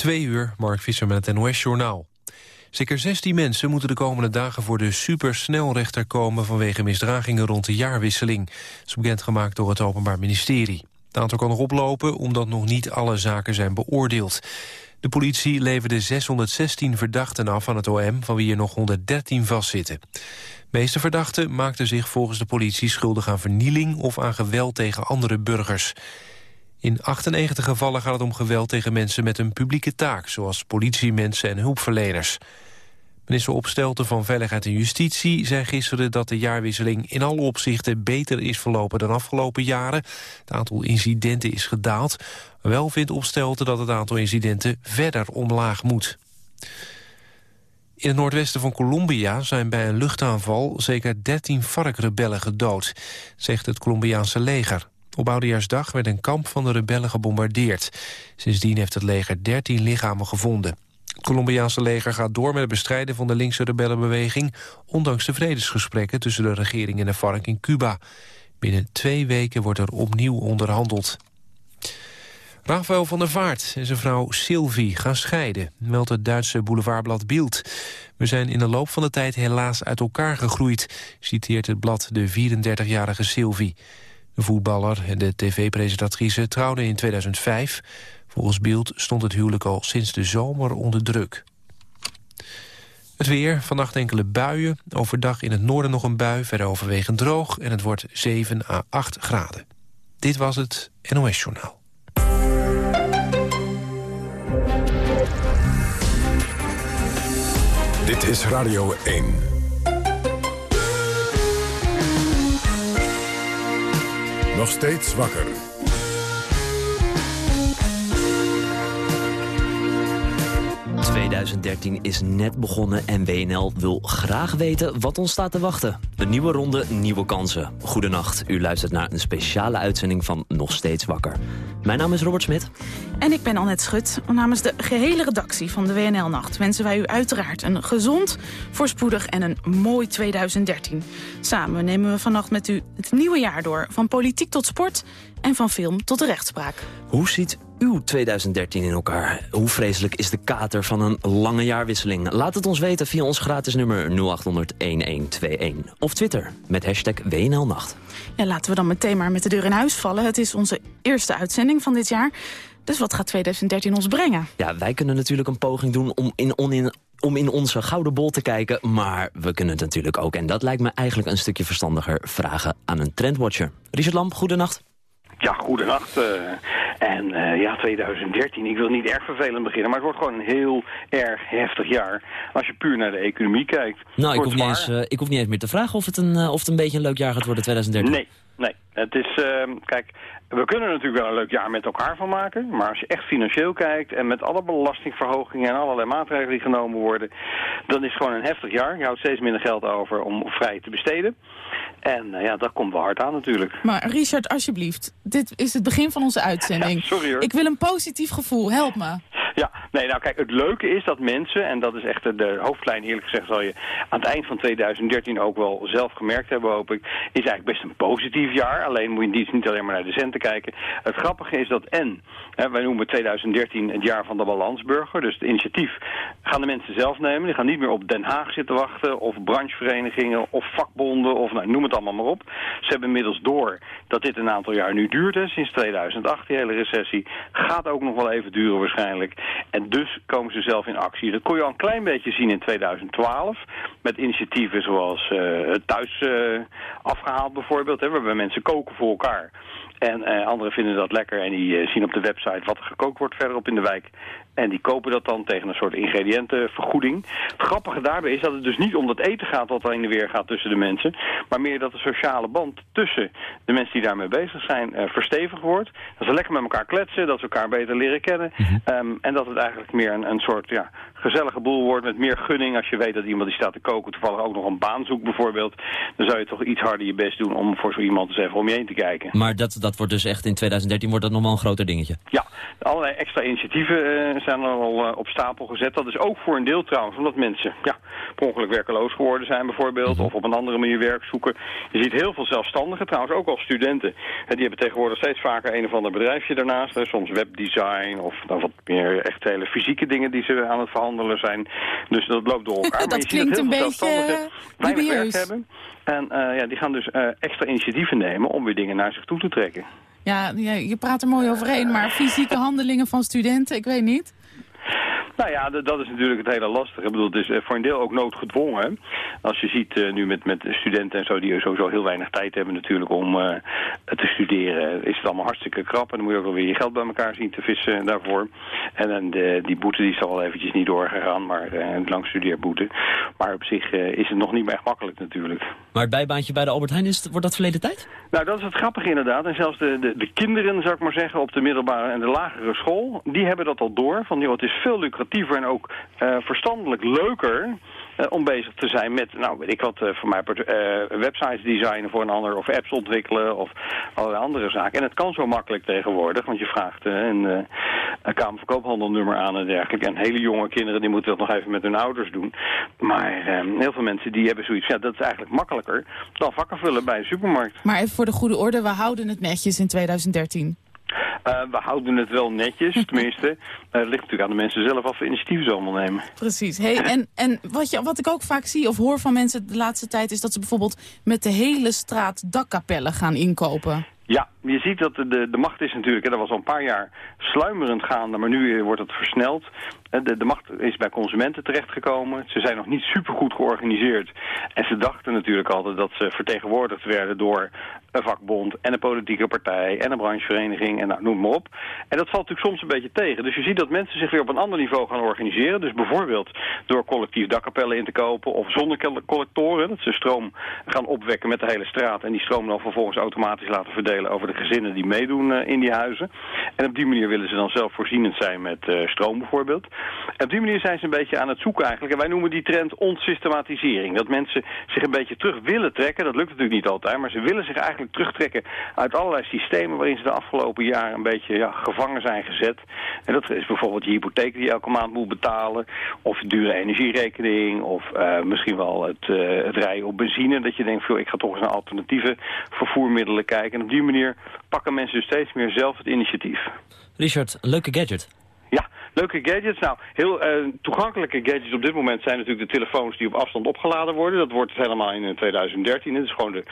Twee uur, Mark Visser met het NOS-journaal. Zeker 16 mensen moeten de komende dagen voor de supersnelrechter komen... vanwege misdragingen rond de jaarwisseling. Dat is bekendgemaakt door het Openbaar Ministerie. Het aantal kan nog oplopen omdat nog niet alle zaken zijn beoordeeld. De politie leverde 616 verdachten af aan het OM... van wie er nog 113 vastzitten. De meeste verdachten maakten zich volgens de politie schuldig aan vernieling... of aan geweld tegen andere burgers. In 98 gevallen gaat het om geweld tegen mensen met een publieke taak... zoals politiemensen en hulpverleners. Minister Opstelten van Veiligheid en Justitie zei gisteren dat de jaarwisseling in alle opzichten beter is verlopen dan afgelopen jaren. Het aantal incidenten is gedaald. Wel vindt Opstelten dat het aantal incidenten verder omlaag moet. In het noordwesten van Colombia zijn bij een luchtaanval zeker 13 FARC-rebellen gedood, zegt het Colombiaanse leger. Op Oudejaarsdag werd een kamp van de rebellen gebombardeerd. Sindsdien heeft het leger 13 lichamen gevonden. Het Colombiaanse leger gaat door met het bestrijden van de linkse rebellenbeweging... ondanks de vredesgesprekken tussen de regering en de FARC in Cuba. Binnen twee weken wordt er opnieuw onderhandeld. Rafael van der Vaart en zijn vrouw Sylvie gaan scheiden, meldt het Duitse boulevardblad Bild. We zijn in de loop van de tijd helaas uit elkaar gegroeid, citeert het blad de 34-jarige Sylvie. De voetballer en de tv-presentatrice trouwden in 2005. Volgens Beeld stond het huwelijk al sinds de zomer onder druk. Het weer, vannacht enkele buien. Overdag in het noorden nog een bui, verder overwegend droog... en het wordt 7 à 8 graden. Dit was het NOS Journaal. Dit is Radio 1. 'Nog steeds wakker'. 2013 is net begonnen en WNL wil graag weten wat ons staat te wachten. Een nieuwe ronde, nieuwe kansen. Goedenacht, u luistert naar een speciale uitzending van Nog Steeds Wakker. Mijn naam is Robert Smit. En ik ben Annette Schut. Namens de gehele redactie van de WNL-nacht wensen wij u uiteraard een gezond, voorspoedig en een mooi 2013. Samen nemen we vannacht met u het nieuwe jaar door, van politiek tot sport en van film tot de rechtspraak. Hoe ziet uw 2013 in elkaar? Hoe vreselijk is de kater van een lange jaarwisseling? Laat het ons weten via ons gratis nummer 0800-1121. Of Twitter met hashtag WNLNacht. Ja, laten we dan meteen maar met de deur in huis vallen. Het is onze eerste uitzending van dit jaar. Dus wat gaat 2013 ons brengen? Ja, wij kunnen natuurlijk een poging doen om in, in, om in onze gouden bol te kijken. Maar we kunnen het natuurlijk ook, en dat lijkt me eigenlijk een stukje verstandiger... vragen aan een trendwatcher. Richard Lamp, goedenacht. Ja, goedenacht. Uh, en uh, ja, 2013, ik wil niet erg vervelend beginnen, maar het wordt gewoon een heel erg heftig jaar. Als je puur naar de economie kijkt. Nou, ik hoef, niet eens, uh, ik hoef niet eens meer te vragen of het, een, of het een beetje een leuk jaar gaat worden, 2013. Nee, nee. Het is, ehm, kijk, we kunnen er natuurlijk wel een leuk jaar met elkaar van maken. Maar als je echt financieel kijkt en met alle belastingverhogingen en allerlei maatregelen die genomen worden. Dan is het gewoon een heftig jaar. Je houdt steeds minder geld over om vrij te besteden. En uh, ja, dat komt wel hard aan natuurlijk. Maar Richard, alsjeblieft. Dit is het begin van onze uitzending. Ja, sorry hoor. Ik wil een positief gevoel. Help me. Ja, nee, nou kijk, het leuke is dat mensen, en dat is echt de hoofdlijn eerlijk gezegd, zal je aan het eind van 2013 ook wel zelf gemerkt hebben, hoop ik, is eigenlijk best een positief jaar. Alleen moet je niet alleen maar naar de centen kijken. Het grappige is dat en, hè, wij noemen 2013 het jaar van de balansburger, dus het initiatief gaan de mensen zelf nemen. Die gaan niet meer op Den Haag zitten wachten, of brancheverenigingen, of vakbonden, of nou, noem het allemaal maar op. Ze hebben inmiddels door dat dit een aantal jaar nu duurt, hè, sinds 2008, die hele recessie. Gaat ook nog wel even duren waarschijnlijk. En dus komen ze zelf in actie. Dat kon je al een klein beetje zien in 2012. Met initiatieven zoals uh, thuis uh, afgehaald bijvoorbeeld. Hè, waarbij mensen koken voor elkaar. En uh, anderen vinden dat lekker en die zien op de website wat er gekookt wordt verderop in de wijk. En die kopen dat dan tegen een soort ingrediëntenvergoeding. Het grappige daarbij is dat het dus niet om dat eten gaat wat er in de weer gaat tussen de mensen. Maar meer dat de sociale band tussen de mensen die daarmee bezig zijn uh, verstevigd wordt. Dat ze lekker met elkaar kletsen, dat ze elkaar beter leren kennen. Mm -hmm. um, en dat het eigenlijk meer een, een soort ja, gezellige boel wordt met meer gunning. Als je weet dat iemand die staat te koken toevallig ook nog een baan zoekt bijvoorbeeld. Dan zou je toch iets harder je best doen om voor zo iemand eens even om je heen te kijken. Maar dat, dat wordt dus echt in 2013 wordt dat nog wel een groter dingetje. Ja, allerlei extra initiatieven uh, zijn er al uh, op stapel gezet. Dat is ook voor een deel trouwens, omdat mensen ja, per ongeluk werkeloos geworden zijn bijvoorbeeld. Mhm. Of op een andere manier werk zoeken. Je ziet heel veel zelfstandigen, trouwens ook al studenten. En die hebben tegenwoordig steeds vaker een of ander bedrijfje daarnaast. Hè, soms webdesign of dan wat meer echt hele fysieke dingen die ze aan het verhandelen zijn. Dus dat loopt door elkaar. dat maar je klinkt ziet dat heel een beetje weinig werk hebben. En uh, ja, die gaan dus uh, extra initiatieven nemen om weer dingen naar zich toe te trekken. Ja, je praat er mooi overheen, maar fysieke handelingen van studenten, ik weet niet. Nou ja, dat is natuurlijk het hele lastige. Ik bedoel, het is eh, voor een deel ook noodgedwongen. Als je ziet uh, nu met, met studenten en zo, die sowieso heel weinig tijd hebben natuurlijk om uh, te studeren, is het allemaal hartstikke krap. En dan moet je ook wel weer je geld bij elkaar zien te vissen daarvoor. En dan de, die boete die is al wel eventjes niet doorgegaan, maar uh, een langstudeerboete. Maar op zich is het nog niet meer echt makkelijk natuurlijk. Maar het bijbaantje bij de Albert Heijn, is, wordt dat verleden tijd? Nou, dat is het grappige inderdaad. En zelfs de, de, de kinderen, zou ik maar zeggen, op de middelbare en de lagere school, die hebben dat al door. Van, joh, het is veel lucratiever en ook uh, verstandelijk leuker uh, om bezig te zijn met, nou weet ik wat, uh, voor mij websites designen voor een ander of apps ontwikkelen of allerlei andere zaken. En het kan zo makkelijk tegenwoordig, want je vraagt een, een kamerverkoophandelnummer aan en dergelijke. En hele jonge kinderen die moeten dat nog even met hun ouders doen. Maar heel veel mensen die hebben zoiets, ja dat is eigenlijk makkelijker dan vakken vullen bij een supermarkt. Maar even voor de goede orde, we houden het netjes in 2013. Uh, we houden het wel netjes, tenminste. Uh, het ligt natuurlijk aan de mensen zelf af initiatieven ze allemaal nemen. Precies. Hey, en en wat, je, wat ik ook vaak zie of hoor van mensen de laatste tijd... is dat ze bijvoorbeeld met de hele straat dakkapellen gaan inkopen. Ja, je ziet dat de, de macht is natuurlijk, hè, dat was al een paar jaar sluimerend gaande, maar nu wordt het versneld. De, de macht is bij consumenten terechtgekomen. Ze zijn nog niet supergoed georganiseerd. En ze dachten natuurlijk altijd dat ze vertegenwoordigd werden door een vakbond en een politieke partij en een branchevereniging en nou, noem maar op. En dat valt natuurlijk soms een beetje tegen. Dus je ziet dat mensen zich weer op een ander niveau gaan organiseren. Dus bijvoorbeeld door collectief dakkapellen in te kopen of zonder collectoren. Dat ze stroom gaan opwekken met de hele straat en die stroom dan vervolgens automatisch laten verdelen over de gezinnen die meedoen uh, in die huizen. En op die manier willen ze dan zelfvoorzienend zijn met uh, stroom bijvoorbeeld. En op die manier zijn ze een beetje aan het zoeken eigenlijk. En wij noemen die trend ontsystematisering. Dat mensen zich een beetje terug willen trekken. Dat lukt natuurlijk niet altijd, maar ze willen zich eigenlijk terugtrekken uit allerlei systemen waarin ze de afgelopen jaren een beetje ja, gevangen zijn gezet. En dat is bijvoorbeeld je hypotheek die je elke maand moet betalen. Of dure energierekening. Of uh, misschien wel het, uh, het rijden op benzine. Dat je denkt, ik ga toch eens naar alternatieve vervoermiddelen kijken. En op die manier pakken mensen dus steeds meer zelf het initiatief. Richard, leuke gadget. Leuke gadgets. Nou, heel uh, toegankelijke gadgets op dit moment zijn natuurlijk de telefoons die op afstand opgeladen worden. Dat wordt helemaal in 2013. Het is gewoon de,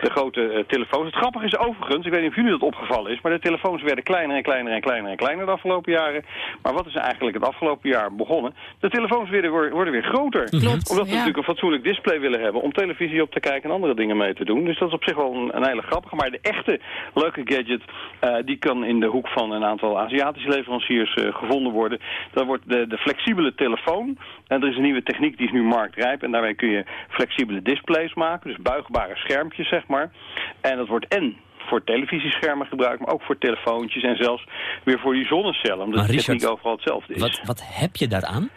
de grote uh, telefoons. Het grappige is overigens, ik weet niet of jullie dat opgevallen is, maar de telefoons werden kleiner en kleiner en kleiner en kleiner de afgelopen jaren. Maar wat is eigenlijk het afgelopen jaar begonnen? De telefoons weer, worden weer groter. Klopt, Omdat we natuurlijk een fatsoenlijk display willen hebben om televisie op te kijken en andere dingen mee te doen. Dus dat is op zich wel een, een hele grappige. Maar de echte leuke gadget, uh, die kan in de hoek van een aantal Aziatische leveranciers gevonden worden. Dat wordt de, de flexibele telefoon. En er is een nieuwe techniek die is nu marktrijp. En daarmee kun je flexibele displays maken. Dus buigbare schermpjes, zeg maar. En dat wordt en voor televisieschermen gebruikt, maar ook voor telefoontjes en zelfs weer voor die zonnecellen. Omdat de techniek overal hetzelfde is. Wat, wat heb je daaraan?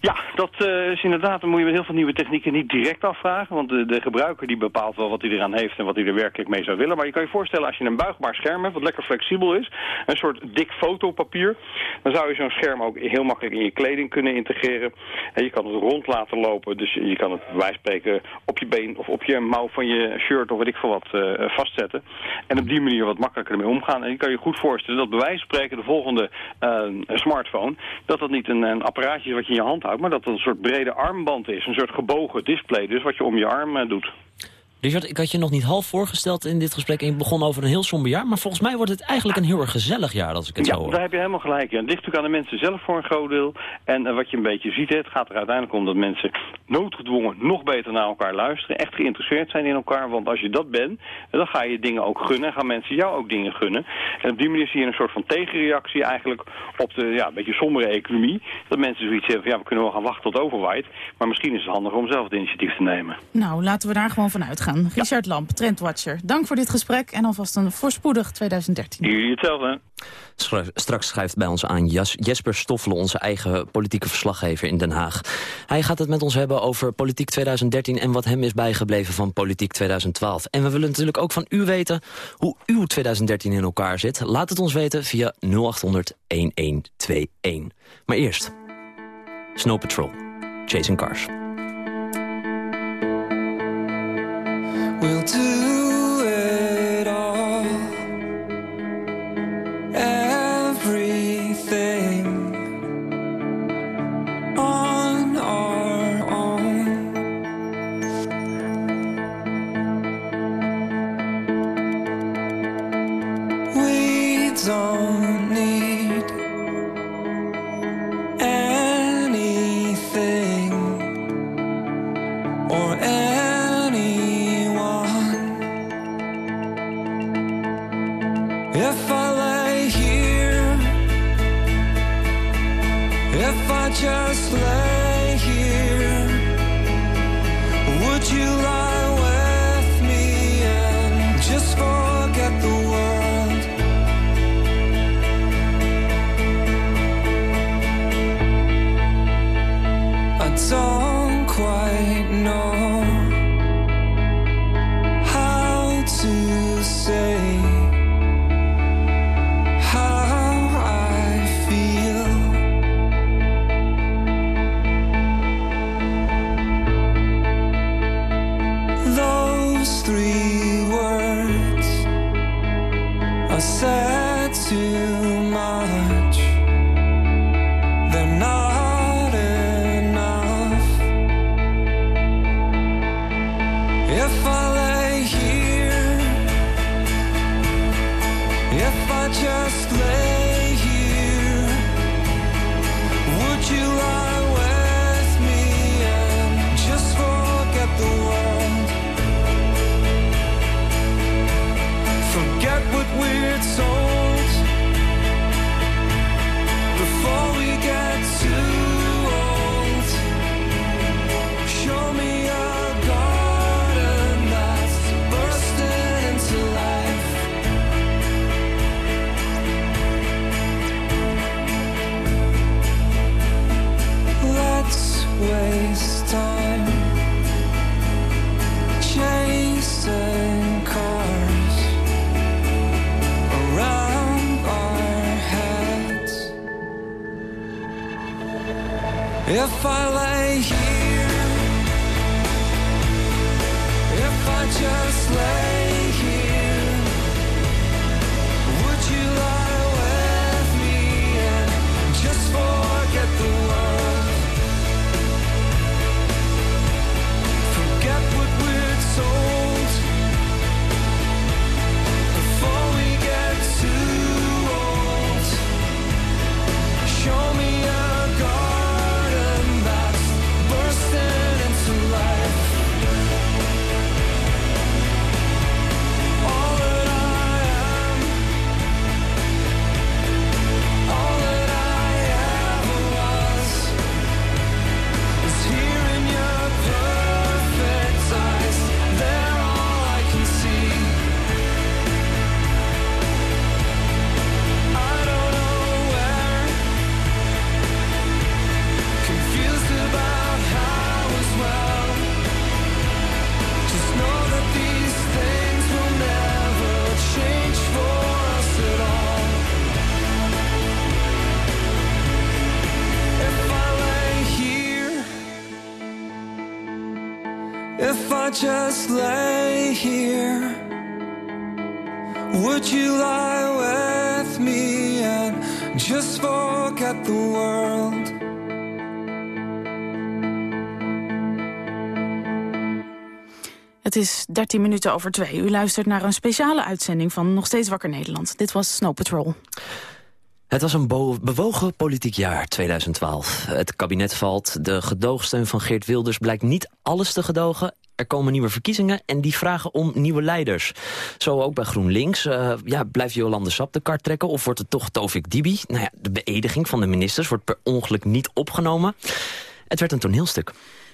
Ja, dat uh, is inderdaad, dan moet je met heel veel nieuwe technieken niet direct afvragen. Want de, de, gebruiker die bepaalt wel wat hij eraan heeft en wat hij er werkelijk mee zou willen. Maar je kan je voorstellen als je een buigbaar scherm hebt, wat lekker flexibel is. Een soort dik fotopapier. Dan zou je zo'n scherm ook heel makkelijk in je kleding kunnen integreren. En je kan het rond laten lopen. Dus je kan het bij wijze spreken op je been of op je mouw van je shirt of weet ik veel wat uh, vastzetten. En op die manier wat makkelijker ermee omgaan. En je kan je goed voorstellen dat bij wijze van spreken de volgende uh, smartphone, dat dat niet een, een apparaatje is wat je in je hand maar dat het een soort brede armband is. Een soort gebogen display, dus wat je om je arm uh, doet. Richard, ik had je nog niet half voorgesteld in dit gesprek... en je begon over een heel somber jaar... maar volgens mij wordt het eigenlijk een heel erg gezellig jaar als ik het ja, zo hoor. daar heb je helemaal gelijk. Ja. Het ligt natuurlijk aan de mensen zelf voor een groot deel. En uh, wat je een beetje ziet, het gaat er uiteindelijk om dat mensen noodgedwongen nog beter naar elkaar luisteren. Echt geïnteresseerd zijn in elkaar. Want als je dat bent, dan ga je dingen ook gunnen. Gaan mensen jou ook dingen gunnen. En op die manier zie je een soort van tegenreactie eigenlijk op de ja, een beetje sombere economie. Dat mensen zoiets hebben van ja, we kunnen wel gaan wachten tot overwaait. Maar misschien is het handiger om zelf het initiatief te nemen. Nou, laten we daar gewoon van uitgaan. Richard Lamp, Trendwatcher. Dank voor dit gesprek en alvast een voorspoedig 2013. Jullie hetzelfde. Straks schrijft bij ons aan Jesper Stoffelen, onze eigen politieke verslaggever in Den Haag. Hij gaat het met ons hebben over politiek 2013 en wat hem is bijgebleven van politiek 2012. En we willen natuurlijk ook van u weten hoe uw 2013 in elkaar zit. Laat het ons weten via 0800 1121. Maar eerst, Snow Patrol, Chasing Cars. We'll do just lay here, would you lie with me and just forget the world? Het is 13 minuten over twee. U luistert naar een speciale uitzending van Nog Steeds Wakker Nederland. Dit was Snow Patrol. Het was een bewogen politiek jaar 2012. Het kabinet valt, de gedoogsteun van Geert Wilders blijkt niet alles te gedogen. Er komen nieuwe verkiezingen en die vragen om nieuwe leiders. Zo ook bij GroenLinks. Uh, ja, blijft Jolande Sap de kart trekken of wordt het toch Tovik Dibi? Nou ja, de beëdiging van de ministers wordt per ongeluk niet opgenomen. Het werd een toneelstuk.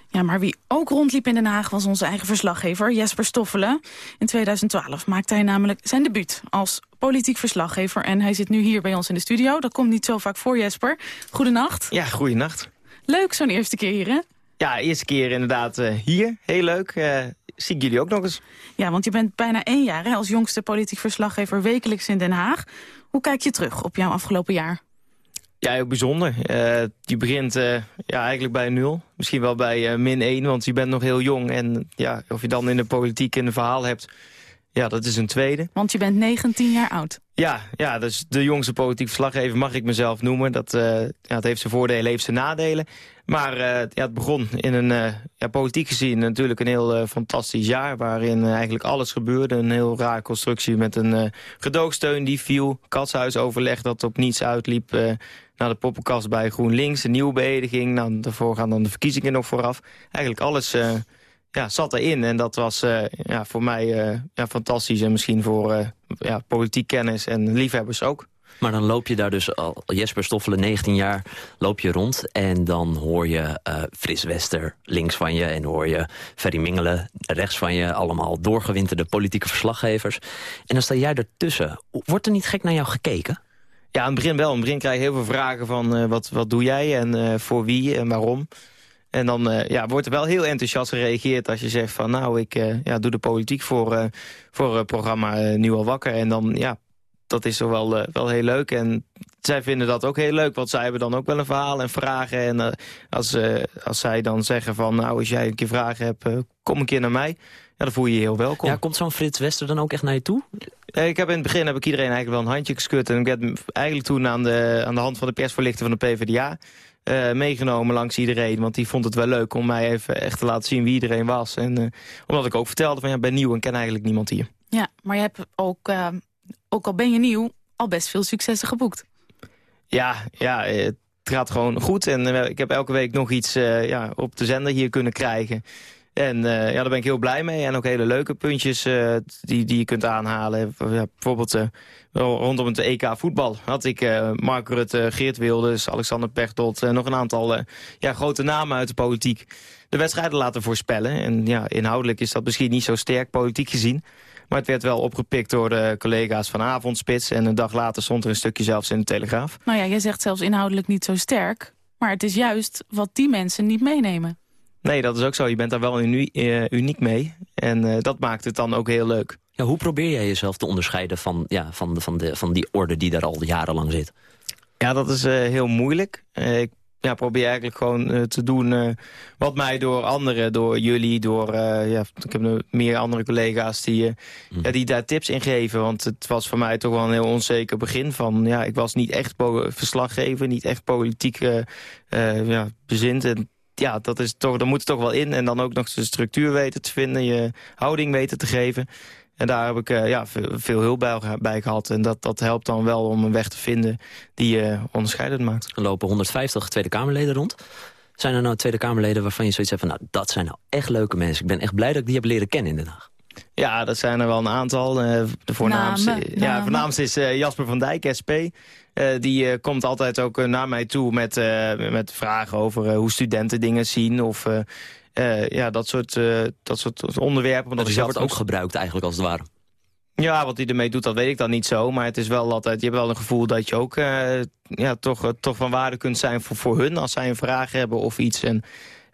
Ja, maar wie ook rondliep in Den Haag was onze eigen verslaggever Jesper Stoffelen. In 2012 maakte hij namelijk zijn debuut als politiek verslaggever. En hij zit nu hier bij ons in de studio. Dat komt niet zo vaak voor, Jesper. Goedenacht. Ja, goedenacht. Leuk zo'n eerste keer hier, hè? Ja, eerste keer inderdaad uh, hier. Heel leuk. Uh, zie ik jullie ook nog eens. Ja, want je bent bijna één jaar hè, als jongste politiek verslaggever wekelijks in Den Haag. Hoe kijk je terug op jouw afgelopen jaar? Ja, heel bijzonder. Uh, je begint uh, ja, eigenlijk bij nul. Misschien wel bij uh, min 1, want je bent nog heel jong. En ja, of je dan in de politiek een verhaal hebt, ja, dat is een tweede. Want je bent 19 jaar oud. Ja, ja dus de jongste politiek verslaggever mag ik mezelf noemen. Dat, ja, het heeft zijn voordelen, heeft zijn nadelen. Maar ja, het begon in een, ja, politiek gezien natuurlijk een heel fantastisch jaar... waarin eigenlijk alles gebeurde. Een heel raar constructie met een gedoogsteun die viel. Katshuisoverleg dat op niets uitliep naar de poppenkast bij GroenLinks, een nieuwe beëdiging. Nou, daarvoor gaan dan de verkiezingen nog vooraf. Eigenlijk alles ja, zat erin en dat was uh, ja, voor mij uh, ja, fantastisch. En misschien voor ja, politiek kennis en liefhebbers ook. Maar dan loop je daar dus al, Jesper Stoffelen, 19 jaar, loop je rond. En dan hoor je uh, Fris Wester links van je en hoor je Ferry Mingelen rechts van je. Allemaal doorgewinterde politieke verslaggevers. En dan sta jij ertussen. Wordt er niet gek naar jou gekeken? Ja, aan het begin wel. In het begin krijg je heel veel vragen van uh, wat, wat doe jij en uh, voor wie en waarom. En dan uh, ja, wordt er wel heel enthousiast gereageerd als je zegt van nou, ik ja, doe de politiek voor, voor het programma Nu al wakker. En dan ja, dat is toch wel, wel heel leuk. En zij vinden dat ook heel leuk, want zij hebben dan ook wel een verhaal en vragen. En als, als zij dan zeggen van nou, als jij een keer vragen hebt, kom een keer naar mij. Ja, dan voel je je heel welkom. Ja, komt zo'n Frits Wester dan ook echt naar je toe? Eh, ik heb in het begin heb ik iedereen eigenlijk wel een handje geschud. En ik werd eigenlijk toen aan de, aan de hand van de persvoorlichter van de PvdA... Uh, eh, meegenomen langs iedereen. Want die vond het wel leuk om mij even echt te laten zien wie iedereen was. En uh, omdat ik ook vertelde van ja, ik ben nieuw en ken eigenlijk niemand hier. Ja, maar je hebt ook, uh, ook al ben je nieuw, al best veel successen geboekt. Ja, ja het gaat gewoon goed. En ik heb elke week nog iets ja, op de zender hier kunnen krijgen. En uh, ja, daar ben ik heel blij mee. En ook hele leuke puntjes uh, die, die je kunt aanhalen. Ja, bijvoorbeeld uh, rondom het EK voetbal had ik Mark Rutte, Geert Wilders, Alexander Pechtold... nog een aantal ja, grote namen uit de politiek de wedstrijden laten voorspellen. En ja, inhoudelijk is dat misschien niet zo sterk politiek gezien. Maar het werd wel opgepikt door de collega's van Avondspits. En een dag later stond er een stukje zelfs in de Telegraaf. Nou ja, jij zegt zelfs inhoudelijk niet zo sterk. Maar het is juist wat die mensen niet meenemen. Nee, dat is ook zo. Je bent daar wel uh, uniek mee. En uh, dat maakt het dan ook heel leuk. Ja, hoe probeer jij jezelf te onderscheiden van, ja, van, de, van, de, van die orde die daar al jarenlang zit? Ja, dat is uh, heel moeilijk. ik ja, probeer eigenlijk gewoon te doen wat mij door anderen, door jullie, door... ja, ik heb meer andere collega's die, mm. ja, die daar tips in geven. Want het was voor mij toch wel een heel onzeker begin van... ja, ik was niet echt verslaggever, niet echt politiek ja, bezind. En ja, dat is toch, dan moet het toch wel in. En dan ook nog de structuur weten te vinden, je houding weten te geven. En daar heb ik uh, ja, veel, hulp bij, bij, gehad. En dat, dat helpt dan wel om een weg te vinden die je onderscheidend maakt. Er lopen 150 Tweede Kamerleden rond. Zijn er nou Tweede Kamerleden waarvan je zoiets hebt van... nou, dat zijn nou echt leuke mensen. Ik ben echt blij dat ik die heb leren kennen in Den Haag. Ja, dat zijn er wel een aantal. Uh, de voornaamste, ja, voornaamste is uh, Jasper van Dijk, SP. Uh, die komt altijd ook naar mij toe met, met vragen over hoe studenten dingen zien. Of ja, dat soort, dat soort onderwerpen. Dus dat wordt ook gebruikt eigenlijk als het ware. Ja, wat hij ermee doet, dat weet ik dan niet zo. Maar het is wel altijd, je hebt wel een gevoel dat je ook ja, toch, toch van waarde kunt zijn voor, voor hun. Als zij een vraag hebben of iets. En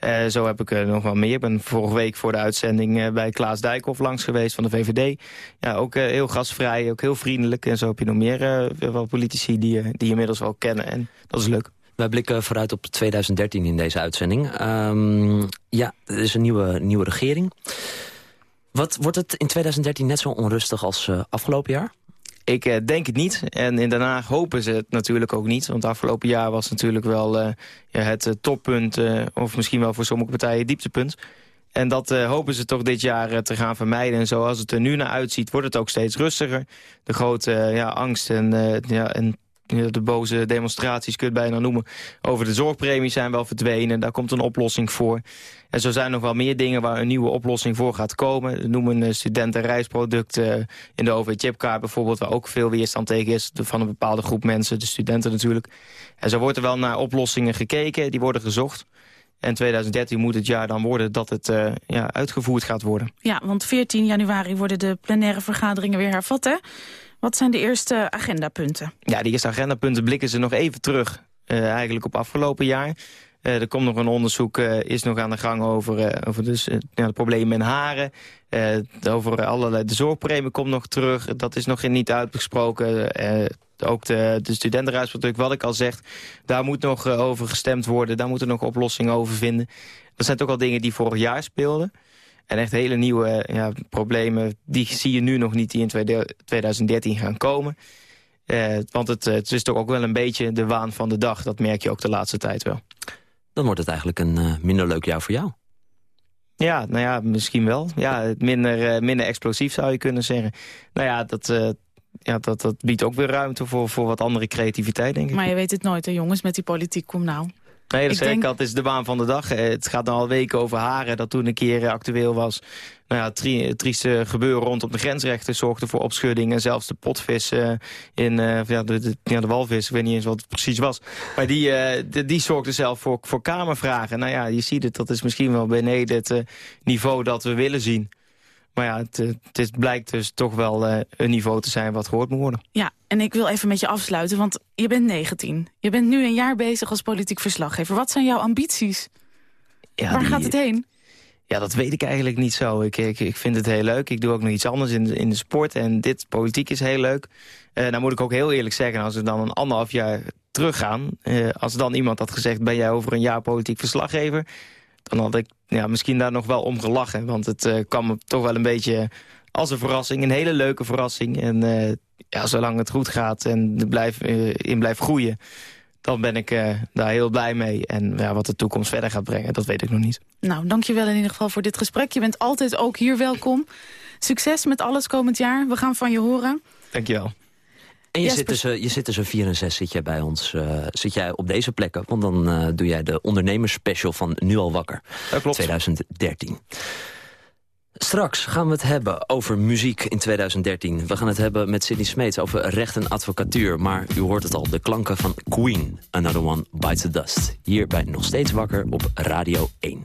uh, zo heb ik uh, nog wel meer. Ik ben vorige week voor de uitzending uh, bij Klaas Dijkhoff langs geweest van de VVD. Ja, ook heel gastvrij, ook heel vriendelijk. En zo heb je nog meer wel politici die, die je inmiddels wel kennen. En dat is leuk. Wij blikken vooruit op 2013 in deze uitzending. Um, ja, er is een nieuwe, nieuwe regering. Wat Wordt het in 2013 net zo onrustig als afgelopen jaar? Ik uh, denk het niet. En in Den hopen ze het natuurlijk ook niet. Want afgelopen jaar was natuurlijk wel uh, ja, het uh, toppunt... of misschien wel voor sommige partijen het dieptepunt. En dat hopen ze toch dit jaar te gaan vermijden. En zoals het er nu naar uitziet, wordt het ook steeds rustiger. De grote ja, angst en, ja, en de boze demonstraties kun je bijna noemen... over de zorgpremie zijn wel verdwenen. Daar komt een oplossing voor. En zo zijn nog wel meer dingen waar een nieuwe oplossing voor gaat komen. Noemen uh, studentenreisproducten in de OV-chipkaart bijvoorbeeld... waar ook veel weerstand tegen is van een bepaalde groep mensen, de studenten natuurlijk. En zo wordt er wel naar oplossingen gekeken, die worden gezocht. En 2013 moet het jaar dan worden dat het ja, uitgevoerd gaat worden. Ja, want 14 januari worden de plenaire vergaderingen weer hervat, hè? Wat zijn de eerste agendapunten? Ja, die eerste agendapunten blikken ze nog even terug. eigenlijk op afgelopen jaar. Uh, er komt nog een onderzoek, uh, is nog aan de gang over, over dus, ja, de problemen met haren. over allerlei, de zorgpremie komt nog terug. Dat is nog niet uitgesproken. ook de, de wat ik al zeg, daar moet nog over gestemd worden. Daar moeten nog oplossingen over vinden. Dat zijn toch al dingen die vorig jaar speelden. En echt hele nieuwe ja, problemen, die zie je nu nog niet die in 2013 gaan komen. want het, het is toch ook wel een beetje de waan van de dag. Dat merk je ook de laatste tijd wel dan wordt het eigenlijk een uh, minder leuk jaar voor jou. Ja, nou ja, misschien wel. Ja, minder, uh, minder explosief zou je kunnen zeggen. Nou ja, dat, uh, ja, dat, dat biedt ook weer ruimte voor, voor wat andere creativiteit, denk ik. Maar je weet het nooit, hè, jongens, met die politiek. Kom nou. Nee, dat ik zeg denk... ik het is de baan van de dag. Het gaat al weken over haren, dat toen een keer actueel was nou ja, tri trieste gebeuren rondom de grensrechten zorgde voor opschudding. En zelfs de potvis uh, in uh, ja, de, de, ja, de walvis, ik weet niet eens wat het precies was. Maar die, uh, de, die zorgde zelf voor, voor kamervragen. Nou ja, je ziet het, dat is misschien wel beneden het niveau dat we willen zien. Maar ja, het, het blijkt dus toch wel een niveau te zijn wat gehoord moet worden. Ja, en ik wil even met je afsluiten, want je bent 19. Je bent nu een jaar bezig als politiek verslaggever. Wat zijn jouw ambities? Ja, Waar gaat het heen? Ja, dat weet ik eigenlijk niet zo. Ik, ik, ik vind het heel leuk. Ik doe ook nog iets anders in de, in de sport. En dit, politiek, is heel leuk. Uh, nou moet ik ook heel eerlijk zeggen, als we dan een anderhalf jaar teruggaan... Uh, als dan iemand had gezegd, ben jij over een jaar politiek verslaggever... dan had ik ja, misschien daar nog wel om gelachen. Want het uh, kwam me toch wel een beetje als een verrassing. Een hele leuke verrassing. En ja, zolang het goed gaat en blijf, in blijft groeien dan ben ik daar heel blij mee. En ja, wat de toekomst verder gaat brengen, dat weet ik nog niet. Nou, dankjewel in ieder geval voor dit gesprek. Je bent altijd ook hier welkom. Succes met alles komend jaar. We gaan van je horen. Dankjewel. En je, zit tussen, je zit tussen 4 en 6 zit jij bij ons. Uh, zit jij op deze plekken? Want dan uh, doe jij de ondernemersspecial van Nu al wakker. Dat klopt. 2013. Straks gaan we het hebben over muziek in 2013. We gaan het hebben met Sidney Smeets over recht en advocatuur. Maar u hoort het al, de klanken van Queen. Another One Bites the Dust. Hier bij Nog Steeds Wakker op Radio 1.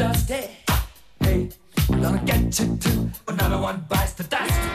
Hey, hey. We're gonna get you too. Another one bites the dust.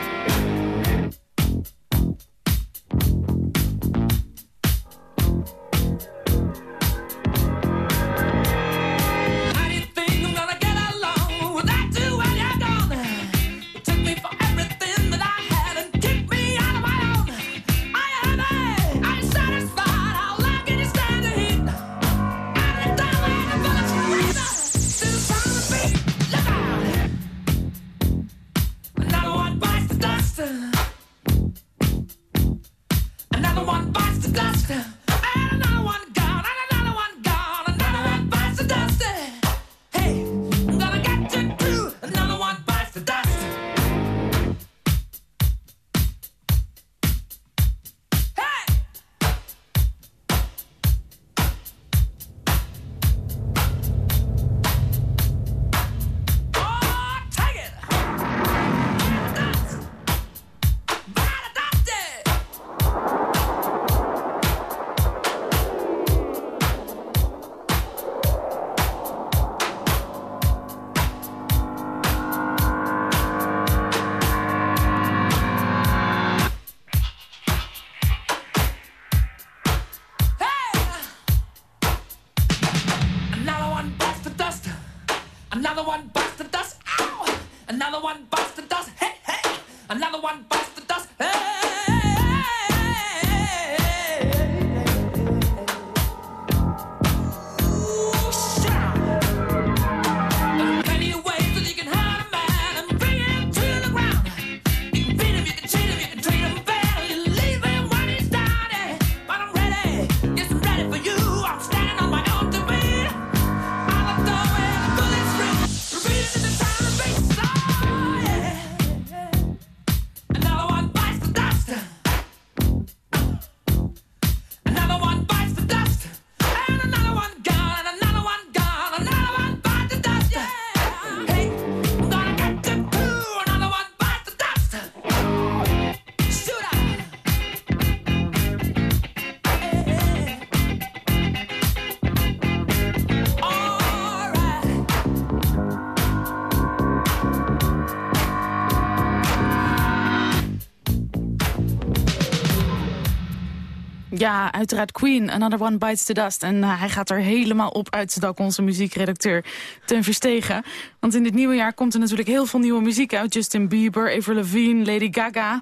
Ja, uiteraard Queen, Another One Bites the Dust. En uh, hij gaat er helemaal op uit zijn dak, onze muziekredacteur ten Verstegen. Want in dit nieuwe jaar komt er natuurlijk heel veel nieuwe muziek uit. Justin Bieber, Avril Lavigne, Lady Gaga.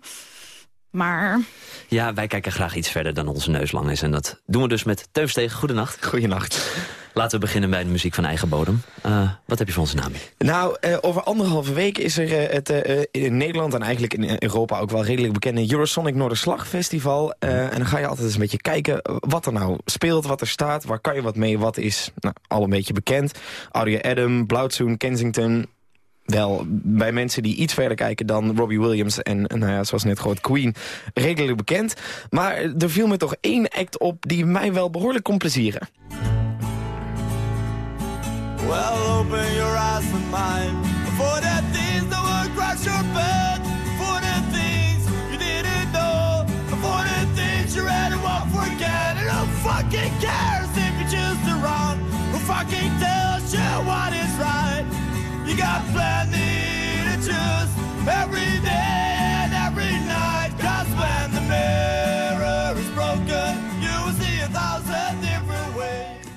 Maar... Ja, wij kijken graag iets verder dan onze neus lang is. En dat doen we dus met Teun Verstegen. Goedenacht. Goedenacht. Laten we beginnen bij de muziek van eigen bodem. Uh, wat heb je voor onze naam? Nou, uh, over anderhalve week is er uh, het in Nederland en eigenlijk in Europa ook wel redelijk bekende Eurosonic Noorderslag Festival. en dan ga je altijd eens een beetje kijken wat er nou speelt, wat er staat, waar kan je wat mee, wat is nou, al een beetje bekend. Audio Adam, Blauwtsoen, Kensington, wel bij mensen die iets verder kijken dan Robbie Williams en, nou ja, zoals net gehoord, Queen, redelijk bekend. Maar er viel me toch één act op die mij wel behoorlijk kon plezieren. Well, open your eyes and mine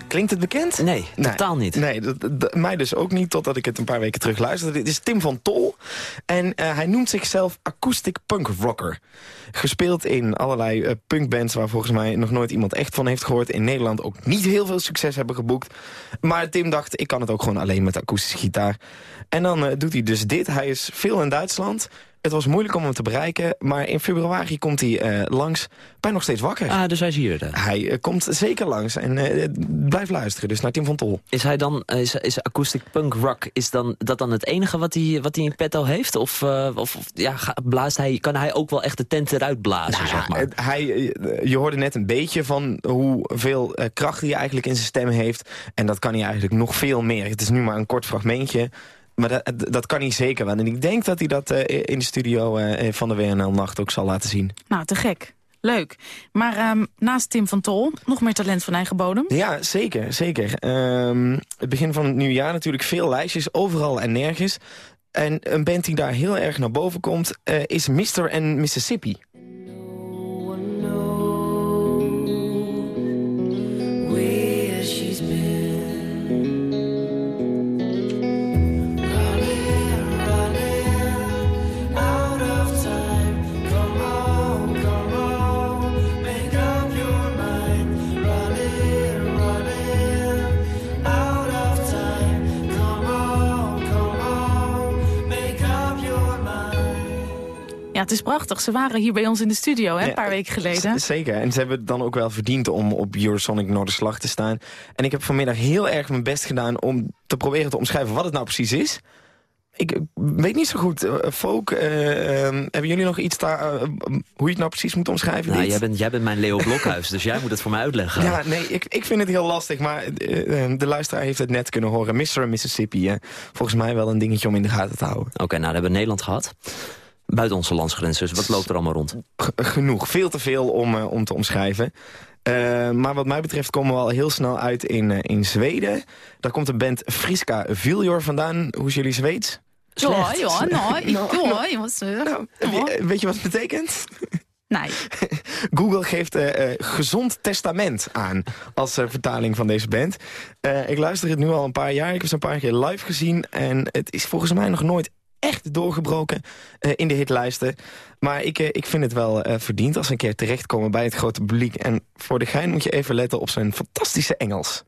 Klinkt het bekend? Nee, totaal niet. Nee, mij dus ook niet, totdat ik het een paar weken terug luisterde. Dit is Tim van Tol en uh, hij noemt zichzelf acoustic punk rocker. Gespeeld in allerlei uh, punkbands waar volgens mij nog nooit iemand echt van heeft gehoord. In Nederland ook niet heel veel succes hebben geboekt. Maar Tim dacht, ik kan het ook gewoon alleen met akoestische gitaar. En dan uh, doet hij dus dit. Hij is veel in Duitsland. Het was moeilijk om hem te bereiken, maar in februari komt hij uh, langs bij Nog Steeds Wakker. Ah, dus hij is hier. Dan. Hij uh, komt zeker langs en uh, blijf luisteren, dus naar Tim van Tol. Is hij dan, is, is acoustic punk rock, is dan, dat dan het enige wat hij, wat hij in petto heeft? Of, of, of ja, blaast hij, kan hij ook wel echt de tent eruit blazen, nou, zeg maar? Hij, je hoorde net een beetje van hoeveel kracht hij eigenlijk in zijn stem heeft. En dat kan hij eigenlijk nog veel meer. Het is nu maar een kort fragmentje. Maar dat, dat kan hij zeker wel. En ik denk dat hij dat uh, in de studio uh, van de WNL-nacht ook zal laten zien. Nou, te gek. Leuk. Maar um, naast Tim van Tol, nog meer talent van eigen bodem? Ja, zeker. zeker. Um, het begin van het nieuwe jaar natuurlijk veel lijstjes, overal en nergens. En een band die daar heel erg naar boven komt, uh, is Mr. and Mississippi. Ja, het is prachtig. Ze waren hier bij ons in de studio, hè, een paar weken geleden. Zeker. En ze hebben het dan ook wel verdiend om op Eurosonic Noorderslag te staan. En ik heb vanmiddag heel erg mijn best gedaan om te proberen te omschrijven wat het nou precies is. Ik weet niet zo goed. Uh, folk, uh, uh, hebben jullie nog iets daar, hoe je het nou precies moet omschrijven? Nou, jij bent, jij bent mijn Leo Blokhuis, dus jij moet het voor mij uitleggen. Ja, nee, ik, ik vind het heel lastig, maar de luisteraar heeft het net kunnen horen. Mr. Mississippi, volgens mij wel een dingetje om in de gaten te houden. Oké, okay, nou, dat hebben we Nederland gehad. Buiten onze landsgrenzen, dus wat loopt er allemaal rond? G genoeg, veel te veel om, uh, om te omschrijven. Uh, maar wat mij betreft komen we al heel snel uit in, uh, in Zweden. Daar komt de band Friska Viljor vandaan. Hoe is jullie Zweeds? Ja, ja, nou, ja, nou, Weet je wat het betekent? Nee. Google geeft uh, uh, gezond testament aan als uh, vertaling van deze band. ik luister het nu al een paar jaar. Ik heb ze een paar keer live gezien. En het is volgens mij nog nooit echt doorgebroken uh, in de hitlijsten. Maar ik, uh, ik vind het wel uh, verdiend als een keer terechtkomen bij het grote publiek. En voor de gein moet je even letten op zijn fantastische Engels.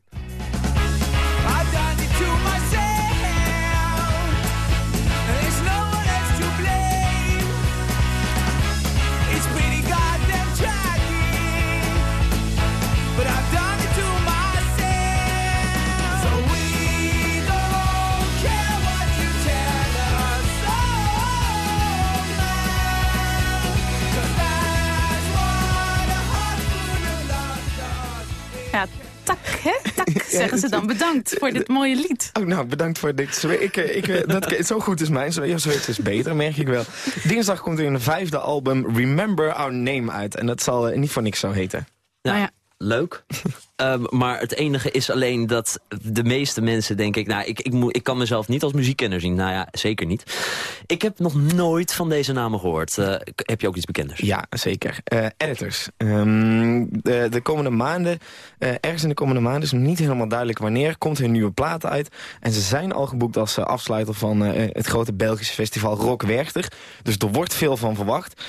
Ja, tak, hè? Tak, zeggen ze dan. Bedankt voor dit mooie lied. Oh, nou, bedankt voor dit. Ik, ik, dat, zo goed is mijn. Zweeds is beter, merk ik wel. Dinsdag komt er een vijfde album Remember Our Name uit. En dat zal niet voor niks zo heten. Ja. Nou ja, leuk. Ehm, maar het enige is alleen dat de meeste mensen, denk ik... Nou, ik, ik, ik kan mezelf niet als muziekkenner zien. Nou ja, zeker niet. Ik heb nog nooit van deze namen gehoord. Eh, heb je ook iets bekenders? Ja, zeker. Eh, editors. Ehm, de, de komende maanden, eh, ergens in de komende maanden... is nog niet helemaal duidelijk wanneer, komt hun nieuwe plaat uit. En ze zijn al geboekt als afsluiter van het grote Belgische festival Rock Werchter. Dus er wordt veel van verwacht.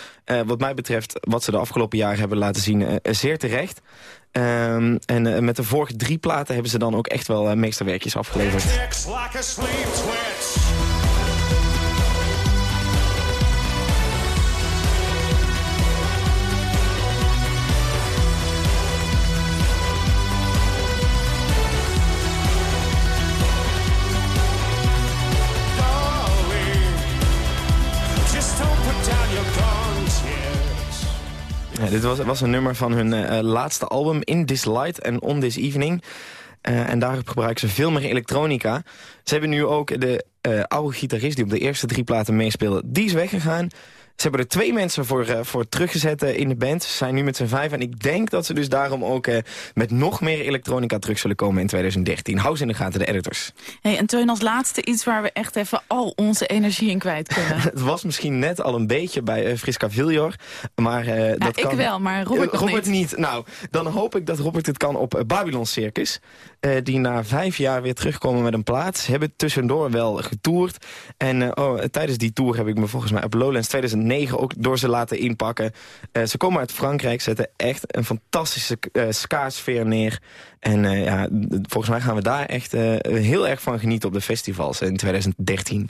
Wat mij betreft, wat ze de afgelopen jaren hebben laten zien, zeer terecht. Ehm, en eh, met de vorige drie platen hebben ze dan ook echt wel eh, meesterwerkjes afgeleverd. Dit was, was een nummer van hun eh, eh, laatste album, In This Light en On This Evening. Eh, en daarop gebruiken ze veel meer elektronica. Ze hebben nu ook de oude gitarist die op de eerste drie platen meespeelde, die is weggegaan. Ze hebben er twee mensen voor, eh, voor teruggezet eh, in de band. Ze zijn nu met z'n vijf en ik denk dat ze dus daarom ook eh, met nog meer elektronica terug zullen komen in 2013. Hou ze in de gaten, de editors. Hey, en Teun, als laatste iets waar we echt even al onze energie in kwijt kunnen. Het was misschien net al een beetje bij eh, Friska Viljor, maar Ja, dat ik kan... wel, maar Robert, Robert niet. niet. Nou, dan hoop ik dat Robert het kan op Babylon Circus. die na vijf jaar weer terugkomen met een plaat. Ze hebben tussendoor wel getoerd. En oh, tijdens die tour heb ik me volgens mij op Lowlands 2009 ook door ze laten inpakken. Eh, ze komen uit Frankrijk, zetten echt een fantastische eh ska-sfeer neer. En eh, ja, volgens mij gaan we daar echt heel erg van genieten op de festivals in 2013.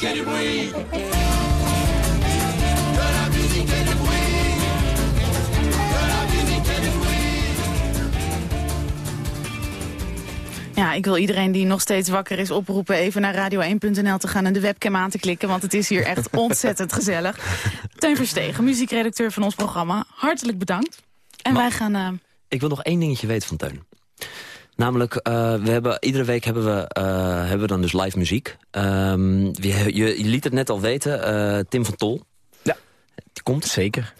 Ja, ik wil iedereen die nog steeds wakker is oproepen... even naar radio1.nl te gaan en de webcam aan te klikken... want het is hier echt ontzettend gezellig. Teun Verstegen, muziekredacteur van ons programma. Hartelijk bedankt. En wij gaan... eh, Ik wil nog één dingetje weten van Teun. Namelijk, eh, we hebben, iedere week hebben we, eh, hebben we dan dus live muziek. Ehm, je, je, je liet het net al weten, eh, Tim van Tol. Ja. Die komt. Zeker.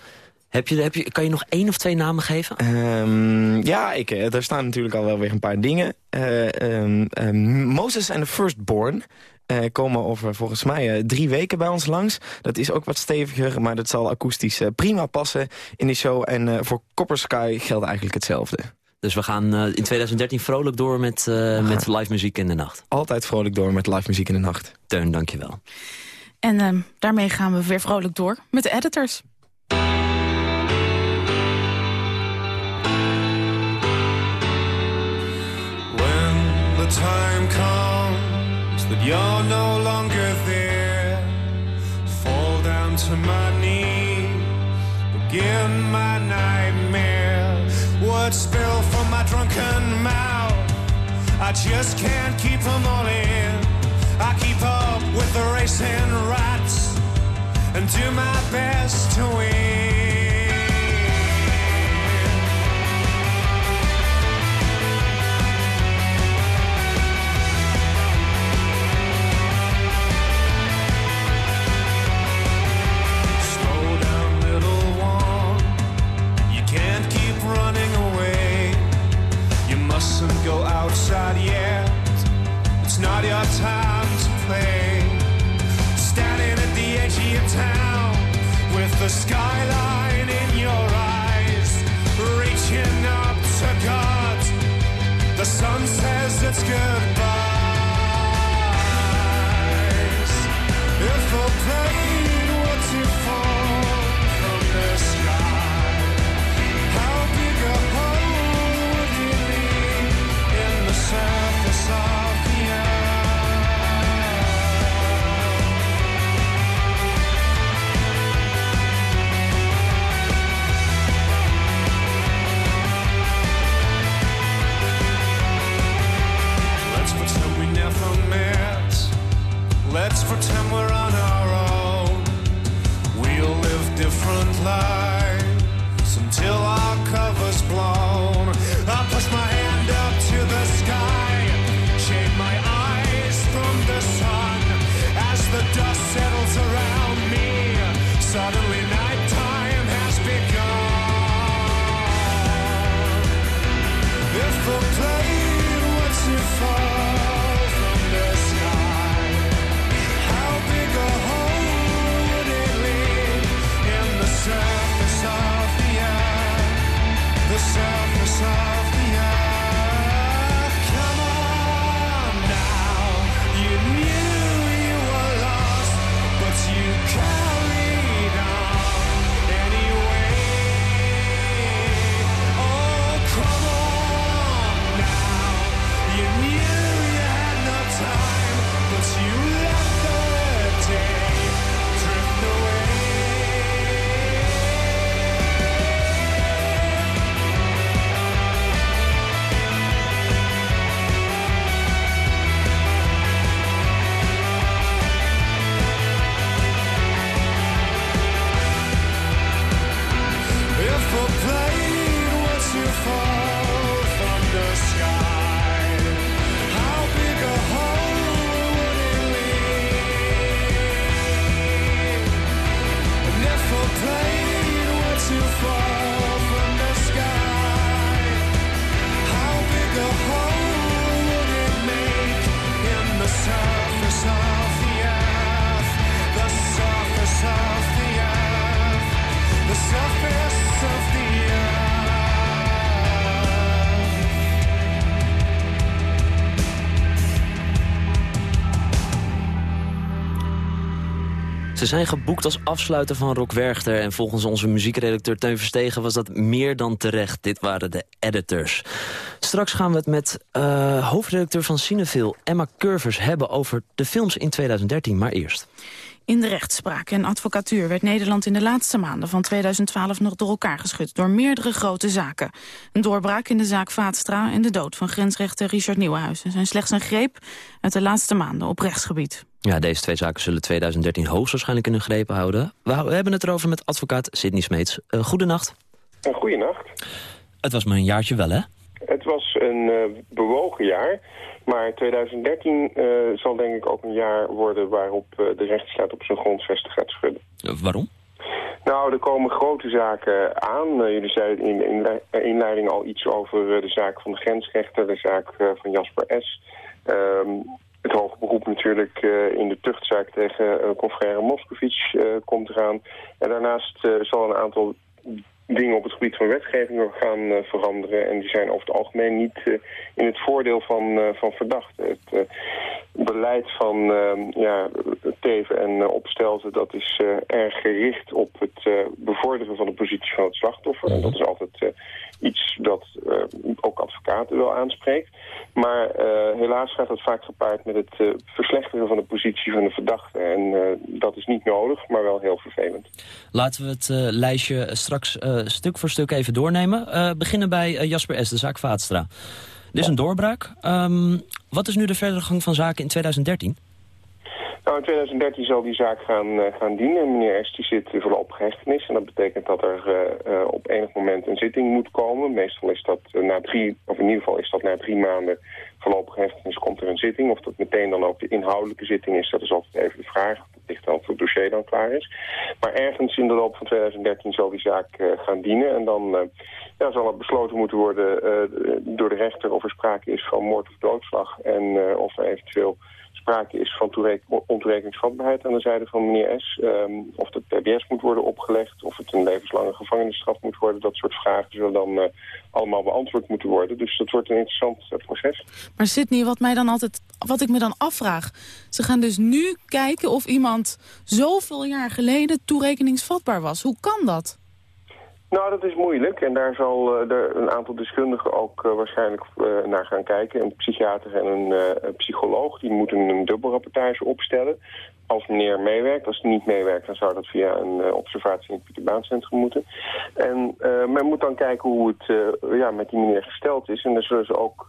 Heb je, heb je, kan je nog één of twee namen geven? Ehm, ja, ik, eh, er staan natuurlijk al wel weer een paar dingen. Eh, ehm, ehm, Moses and the Firstborn eh, komen over volgens mij eh, drie weken bij ons langs. Dat is ook wat steviger, maar dat zal akoestisch prima passen in die show. En eh, voor Copper Sky geldt eigenlijk hetzelfde. Dus we gaan eh, in 2013 vrolijk door met, eh, met live muziek in de nacht. Altijd vrolijk door met live muziek in de nacht. Teun, dankjewel. en eh, daarmee gaan we weer vrolijk door met de editors. Time comes that you're no longer there, fall down to my knees, begin my nightmare. Words spill from my drunken mouth. I just can't keep them all in. I keep up with the racing rats and do my best to win. Ze zijn geboekt als afsluiter van Rock Werchter... en volgens onze muziekredacteur Teun Verstegen was dat meer dan terecht. Dit waren de editors. Straks gaan we het met eh, hoofdredacteur van Cineville, Emma Curvers... hebben over de films in 2013, maar eerst. In de rechtspraak en advocatuur werd Nederland in de laatste maanden van 2012 nog door elkaar geschud door meerdere grote zaken. Een doorbraak in de zaak Vaatstra en de dood van grensrechter Richard Nieuwenhuizen zijn slechts een greep uit de laatste maanden op rechtsgebied. Ja, deze twee zaken zullen 2013 hoogstwaarschijnlijk in hun grepen houden. We hebben het erover met advocaat Sidney Smeets. Uh, goedenacht. Goedenacht. Het was maar een jaartje wel, hè? Het was een eh, bewogen jaar, maar 2013 eh, zal denk ik ook een jaar worden waarop eh, de rechtsstaat op zijn grondvesten gaat schudden. Eh, waarom? Nou, er komen grote zaken aan. Jullie zeiden in de inle- inleiding al iets over de zaak van de grensrechter, de zaak van Jasper S. Ehm, het hoge beroep natuurlijk in de tuchtzaak tegen uh, confrère Moscovici eh, komt eraan. En daarnaast zal een aantal dingen op het gebied van wetgeving gaan eh, veranderen. En die zijn over het algemeen niet eh, in het voordeel van, eh, van verdachten. Het beleid van ja, Teven en Opstelten... dat is erg gericht op het bevorderen van de positie van het slachtoffer. En dat is altijd iets dat eh, ook advocaten wel aanspreekt. Maar eh, helaas gaat dat vaak gepaard met het eh, verslechteren van de positie van de verdachte. En dat is niet nodig, maar wel heel vervelend. Laten we het lijstje straks stuk voor stuk even doornemen. Beginnen bij Jasper S., de zaak Vaatstra. Dit is een doorbraak. Ehm, wat is nu de verdere gang van zaken in 2013? Nou, in 2013 zal die zaak gaan, eh, gaan dienen. Meneer S. zit uh, voorlopig hechtenis. En dat betekent dat er eh, eh, op enig moment een zitting moet komen. Meestal is dat eh, na drie, of in ieder geval is dat na drie maanden voorlopig hechtenis komt er een zitting. Of dat meteen dan ook de inhoudelijke zitting is, dat is altijd even de vraag. Dat ligt dan of het dossier dan klaar is. Maar ergens in de loop van 2013 zal die zaak eh, gaan dienen. En dan eh, ja, zal er besloten moeten worden eh, door de rechter of er sprake is van moord of doodslag. En eh, of er eventueel sprake is van ontoerekeningsvatbaarheid aan de zijde van meneer S. Um, of de TBS moet worden opgelegd, of het een levenslange gevangenisstraf moet worden. Dat soort vragen zullen dan uh, allemaal beantwoord moeten worden. Dus dat wordt een interessant uh, proces. Maar Sidney, wat, mij dan altijd, wat ik me dan afvraag... ze gaan dus nu kijken of iemand zoveel jaar geleden toerekeningsvatbaar was. Hoe kan dat? Nou, dat is moeilijk en daar zal uh, er een aantal deskundigen ook uh, waarschijnlijk uh, naar gaan kijken. Een psychiater en een, psycholoog, die moeten een dubbelrapportage opstellen. Als meneer meewerkt, als hij niet meewerkt, dan zou dat via een observatie in het Pieter Baan Centrum moeten. En men moet dan kijken hoe het ja, met die meneer gesteld is. En daar zullen ze ook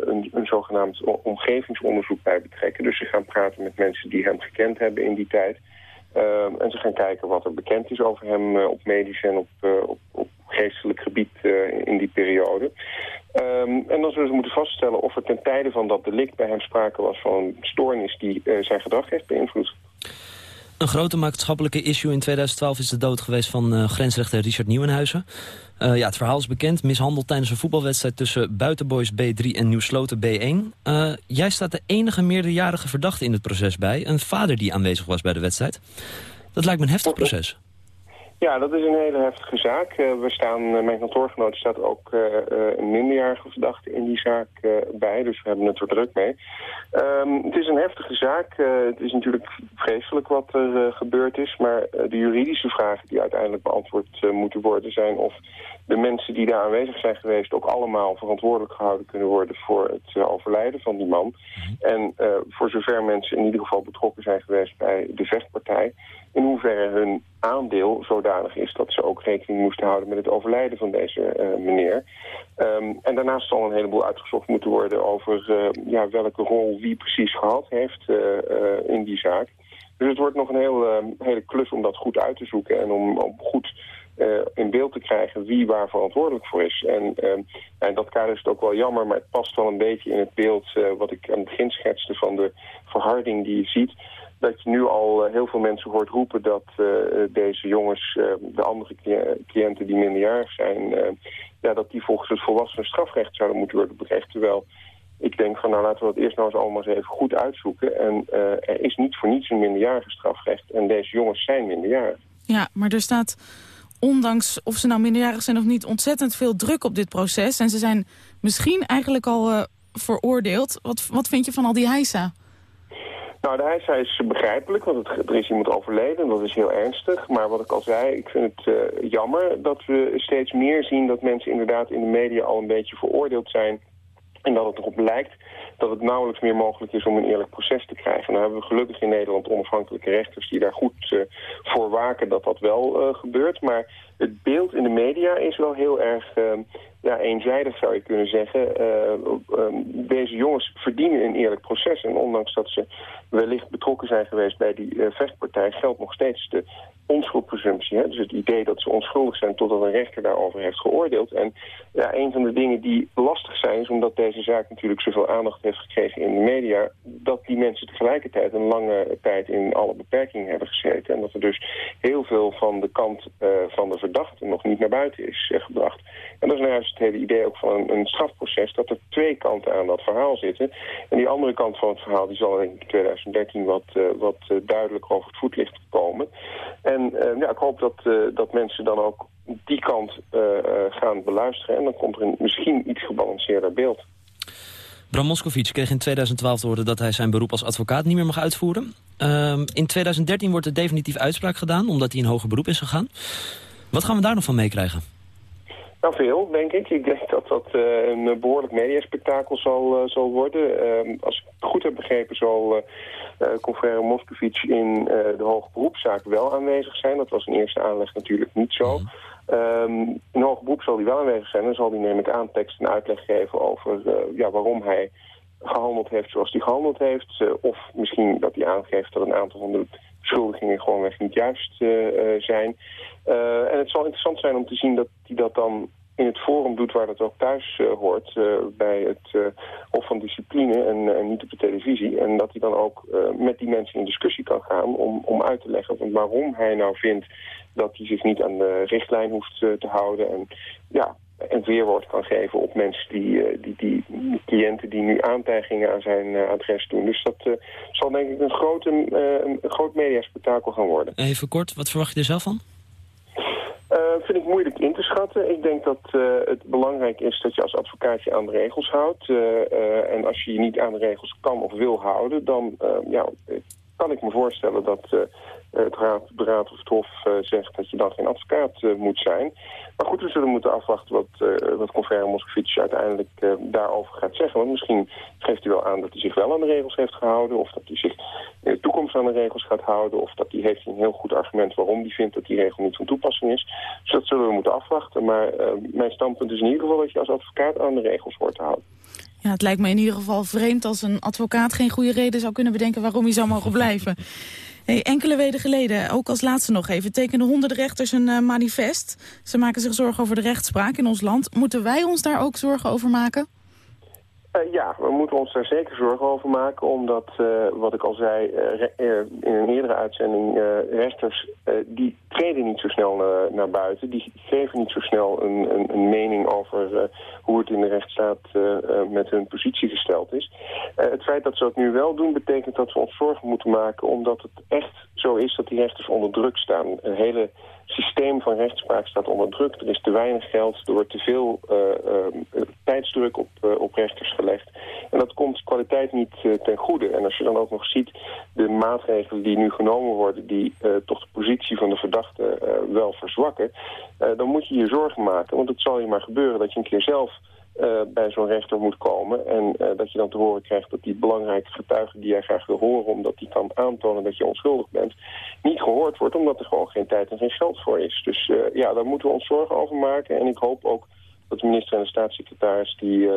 een, een zogenaamd omgevingsonderzoek bij betrekken. Dus ze gaan praten met mensen die hem gekend hebben in die tijd. Uh, en ze gaan kijken wat er bekend is over hem uh, op medisch en op, uh, op, op, geestelijk gebied in die periode. Um, en dan zullen ze moeten vaststellen of er ten tijde van dat delict bij hem sprake was van een stoornis die zijn gedrag heeft beïnvloed. Een grote maatschappelijke issue in 2012 is de dood geweest van grensrechter Richard Nieuwenhuizen. Uh, ja, het verhaal is bekend. Mishandeld tijdens een voetbalwedstrijd tussen Buitenboys B3 en Nieuwsloten B1. Uh, jij staat de enige meerderjarige verdachte in het proces bij. Een vader die aanwezig was bij de wedstrijd. Dat lijkt me een heftig proces. Ja, dat is een hele heftige zaak. Uh, we staan, uh, mijn kantoorgenoot staat ook uh, een minderjarige verdachte in die zaak bij. Dus we hebben het er druk mee. Um, het is een heftige zaak. het is natuurlijk vreselijk wat er gebeurd is. Maar de juridische vragen die uiteindelijk beantwoord moeten worden zijn... of de mensen die daar aanwezig zijn geweest ook allemaal verantwoordelijk gehouden kunnen worden voor het uh, overlijden van die man. Mm -hmm. En uh, voor zover mensen in ieder geval betrokken zijn geweest bij de vechtpartij, in hoeverre hun aandeel zodanig is dat ze ook rekening moesten houden met het overlijden van deze uh, meneer. Um, en daarnaast zal een heleboel uitgezocht moeten worden over ja, welke rol wie precies gehad heeft in die zaak. Dus het wordt nog een heel, hele klus om dat goed uit te zoeken en om, om goed uh, in beeld te krijgen wie waar verantwoordelijk voor is. En, uh, dat kader is het ook wel jammer, maar het past wel een beetje in het beeld uh, wat ik aan het begin schetste van de verharding die je ziet. Dat je nu al heel veel mensen hoort roepen dat deze jongens, de andere cliënten die minderjarig zijn, ja, dat die volgens het volwassen strafrecht zouden moeten worden berecht. Terwijl ik denk van nou laten we dat eerst nou eens allemaal eens even goed uitzoeken. En er is niet voor niets een minderjarige strafrecht en deze jongens zijn minderjarig. Ja, maar er staat ondanks of ze nou minderjarig zijn of niet... ontzettend veel druk op dit proces. En ze zijn misschien eigenlijk al uh, veroordeeld. Wat, wat vind je van al die heisa? Nou, de heisa is begrijpelijk, want het, er is iemand overleden en dat is heel ernstig. Maar wat ik al zei, ik vind het uh, jammer dat we steeds meer zien... dat mensen inderdaad in de media al een beetje veroordeeld zijn... en dat het erop lijkt dat het nauwelijks meer mogelijk is om een eerlijk proces te krijgen. Nou hebben we gelukkig in Nederland onafhankelijke rechters die daar goed uh, voor waken dat dat wel uh, gebeurt. Maar het beeld in de media is wel heel erg uh, ja, eenzijdig zou je kunnen zeggen. Deze jongens verdienen een eerlijk proces. En ondanks dat ze wellicht betrokken zijn geweest bij die vechtpartij... geldt nog steeds de onschuldpresumptie. Hè? Dus het idee dat ze onschuldig zijn totdat een rechter daarover heeft geoordeeld. En ja, een van de dingen die lastig zijn, is omdat deze zaak natuurlijk zoveel aandacht heeft gekregen in de media, dat die mensen tegelijkertijd een lange tijd in alle beperkingen hebben gezeten. En dat er dus heel veel van de kant uh, van de verdachte nog niet naar buiten is uh, gebracht. En dat is nou juist het hele idee ook van een, strafproces, dat er twee kanten aan dat verhaal zitten. En die andere kant van het verhaal, die zal in 2013 wat, uh, wat duidelijker over het voetlicht komen. En en ja, ik hoop dat, dat mensen dan ook die kant gaan beluisteren. En dan komt er een misschien iets gebalanceerder beeld. Bram Moskovic kreeg in 2012 te horen dat hij zijn beroep als advocaat niet meer mag uitvoeren. Um, in 2013 wordt er definitief uitspraak gedaan, omdat hij in hoger beroep is gegaan. Wat gaan we daar nog van meekrijgen? Nou, veel, denk ik. Ik denk dat dat uh, een behoorlijk mediaspectakel zal, uh, zal worden. Uh, als ik het goed heb begrepen, zal uh, confrère Moscovici in de hoge beroepszaak wel aanwezig zijn. Dat was in eerste aanleg natuurlijk niet zo. Mm. Um, in hoger beroep zal hij wel aanwezig zijn en zal hij neem ik aan tekst en uitleg geven over ja, waarom hij gehandeld heeft zoals hij gehandeld heeft. of misschien dat hij aangeeft dat een aantal van de beschuldigingen gewoonweg niet juist zijn. en het zal interessant zijn om te zien dat hij dat dan in het forum doet waar dat ook thuis hoort, uh, bij het uh, Hof van Discipline en niet op de televisie. En dat hij dan ook met die mensen in discussie kan gaan om, om uit te leggen waarom hij nou vindt dat hij zich niet aan de richtlijn hoeft te houden. En ja, een weerwoord kan geven op mensen die, die, die cliënten die nu aantijgingen aan zijn adres doen. Dus dat zal denk ik een, grote, een groot mediaspectakel gaan worden. Even kort, wat verwacht je er zelf van? Uh, vind ik moeilijk in te schatten. Ik denk dat het belangrijk is dat je als advocaat je aan de regels houdt. En als je je niet aan de regels kan of wil houden, dan ja, kan ik me voorstellen dat het raad, beraad of het hof zegt dat je dan geen advocaat moet zijn. Maar goed, we zullen moeten afwachten wat, uh, wat Conferre Moscovici uiteindelijk daarover gaat zeggen. Want misschien geeft hij wel aan dat hij zich wel aan de regels heeft gehouden... of dat hij zich in de toekomst aan de regels gaat houden... of dat hij heeft een heel goed argument waarom hij vindt dat die regel niet van toepassing is. Dus dat zullen we moeten afwachten. Maar mijn standpunt is in ieder geval dat je als advocaat aan de regels hoort te houden. Ja, het lijkt me in ieder geval vreemd als een advocaat geen goede reden zou kunnen bedenken waarom hij zou mogen blijven. Enkele weken geleden, ook als laatste nog even, tekenen honderden rechters een uh, manifest. Ze maken zich zorgen over de rechtspraak in ons land. Moeten wij ons daar ook zorgen over maken? Eh, ja, we moeten ons daar zeker zorgen over maken, omdat, eh, wat ik al zei eh, eh, in een eerdere uitzending, eh, rechters eh, die treden niet zo snel naar, naar buiten. Die geven niet zo snel een, een, een mening over eh, hoe het in de rechtsstaat eh, eh, met hun positie gesteld is. Eh, het feit dat ze dat nu wel doen, betekent dat we ons zorgen moeten maken, omdat het echt zo is dat die rechters onder druk staan. Een hele systeem van rechtspraak staat onder druk. Er is te weinig geld, er wordt te veel eh, eh, tijdsdruk op, eh, op rechters gelegd. En dat komt kwaliteit niet eh, ten goede. En als je dan ook nog ziet de maatregelen die nu genomen worden... die eh, toch de positie van de verdachte eh, wel verzwakken... eh, dan moet je je zorgen maken. Want het zal je maar gebeuren dat je een keer zelf eh, bij zo'n rechter moet komen... en dat je dan te horen krijgt dat die belangrijke getuige die jij graag wil horen... omdat die kan aantonen dat je onschuldig bent... niet gehoord wordt omdat er gewoon geen tijd en geen geld voor is. Dus ja, daar moeten we ons zorgen over maken. En ik hoop ook dat de minister en de staatssecretaris... die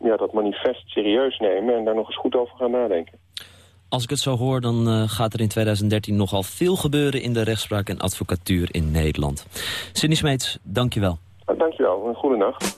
ja, dat manifest serieus nemen en daar nog eens goed over gaan nadenken. Als ik het zo hoor, dan eh, gaat er in 2013 nogal veel gebeuren... in de rechtspraak en advocatuur in Nederland. Sidney Smeets, dank je wel. Nou, dankjewel, een goede nacht.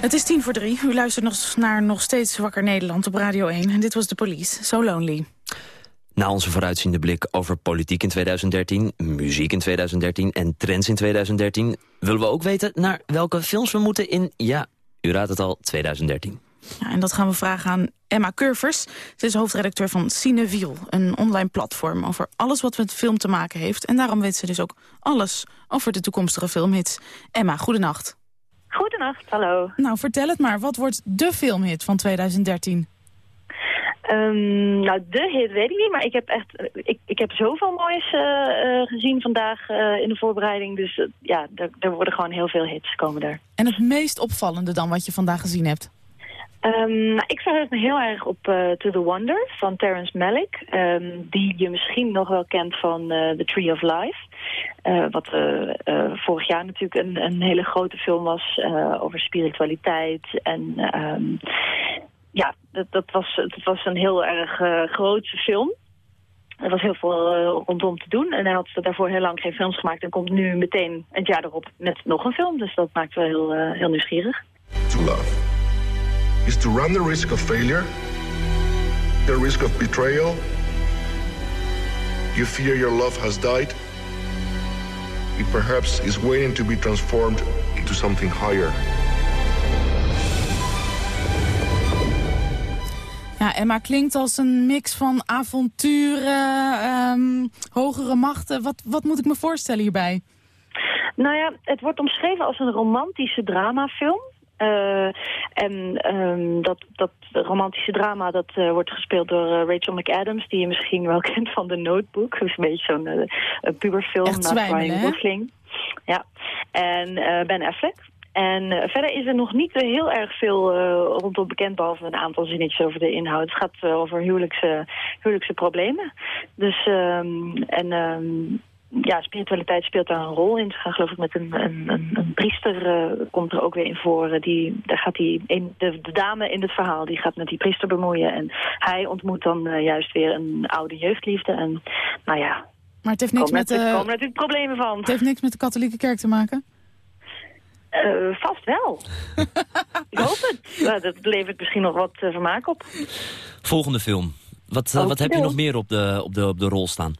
Het is tien voor drie. U luistert nog naar Nog Steeds Wakker Nederland op Radio 1. En dit was de police. So Lonely. Na onze vooruitziende blik over politiek in 2013, muziek in 2013 en trends in 2013... willen we ook weten naar welke films we moeten in, ja, u raadt het al, 2013. Ja, en dat gaan we vragen aan Emma Curvers. Ze is hoofdredacteur van Cineviel, een online platform... over alles wat met film te maken heeft. En daarom weet ze dus ook alles over de toekomstige filmhits. Emma, goedenacht. Goedenacht, hallo. Nou, vertel het maar. Wat wordt de filmhit van 2013? Ehm, nou, de hit weet ik niet, maar ik heb echt, ik, ik heb zoveel moois eh, eh, gezien vandaag eh, in de voorbereiding. Dus ja, er, er worden gewoon heel veel hits komen er. En het meest opvallende dan wat je vandaag gezien hebt? Nou, ik verheug me heel erg op eh, To The Wonder van Terrence Malick. ehm, die je misschien nog wel kent van eh, The Tree of Life. Eh, wat vorig jaar natuurlijk een, een hele grote film was over spiritualiteit. En ehm, ja, dat, dat, was, dat was een heel erg grote film. Er was heel veel rondom te doen. En hij had daarvoor heel lang geen films gemaakt. En komt nu meteen het jaar erop met nog een film. Dus dat maakt wel heel, heel nieuwsgierig. to love is to run the risk of failure, the risk of betrayal. You fear your love has died. It perhaps is waiting to be transformed into something higher. Ja, Emma klinkt als een mix van avonturen, ehm, hogere machten. Wat, wat moet ik me voorstellen hierbij? Nou ja, het wordt omschreven als een romantische dramafilm. Eh, en ehm, dat, dat romantische drama dat eh, wordt gespeeld door eh, Rachel McAdams... die je misschien wel kent van The Notebook. Dat is een beetje zo'n puberfilm naar Ryan? Gosling. Ja, en Ben Affleck. En verder is er nog niet heel erg veel rondom bekend... behalve een aantal zinnetjes over de inhoud. Het gaat over huwelijkse, huwelijkse problemen. Dus, ehm, en... ehm, ja, spiritualiteit speelt daar een rol in. Ze gaan geloof ik met een, een, een, een priester eh, komt er ook weer in voor. eh, die, daar gaat die, een, de, de dame in het verhaal die gaat met die priester bemoeien. En hij ontmoet dan eh, juist weer een oude jeugdliefde. En nou ja, Maar het heeft niks komen, met natuurlijk, de, komen natuurlijk problemen van. het heeft niks met de katholieke kerk te maken? Eh, vast wel. ik hoop het. Nou, dat levert misschien nog wat vermaak op. Volgende film. Wat, Oh, wat heb je nog meer op de, op de, op de rol staan?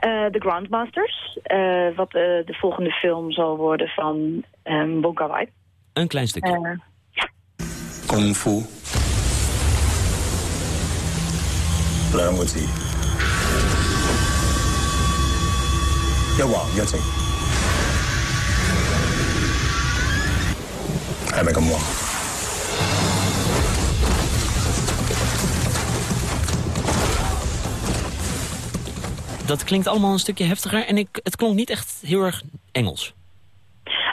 Eh, de Grandmasters, eh, wat eh, de volgende film zal worden van ehm, um, Wong Kar-wai. Een klein stukje. ja. Kung Fu. Heb ik hem Dat klinkt allemaal een stukje heftiger en ik, het klonk niet echt heel erg Engels.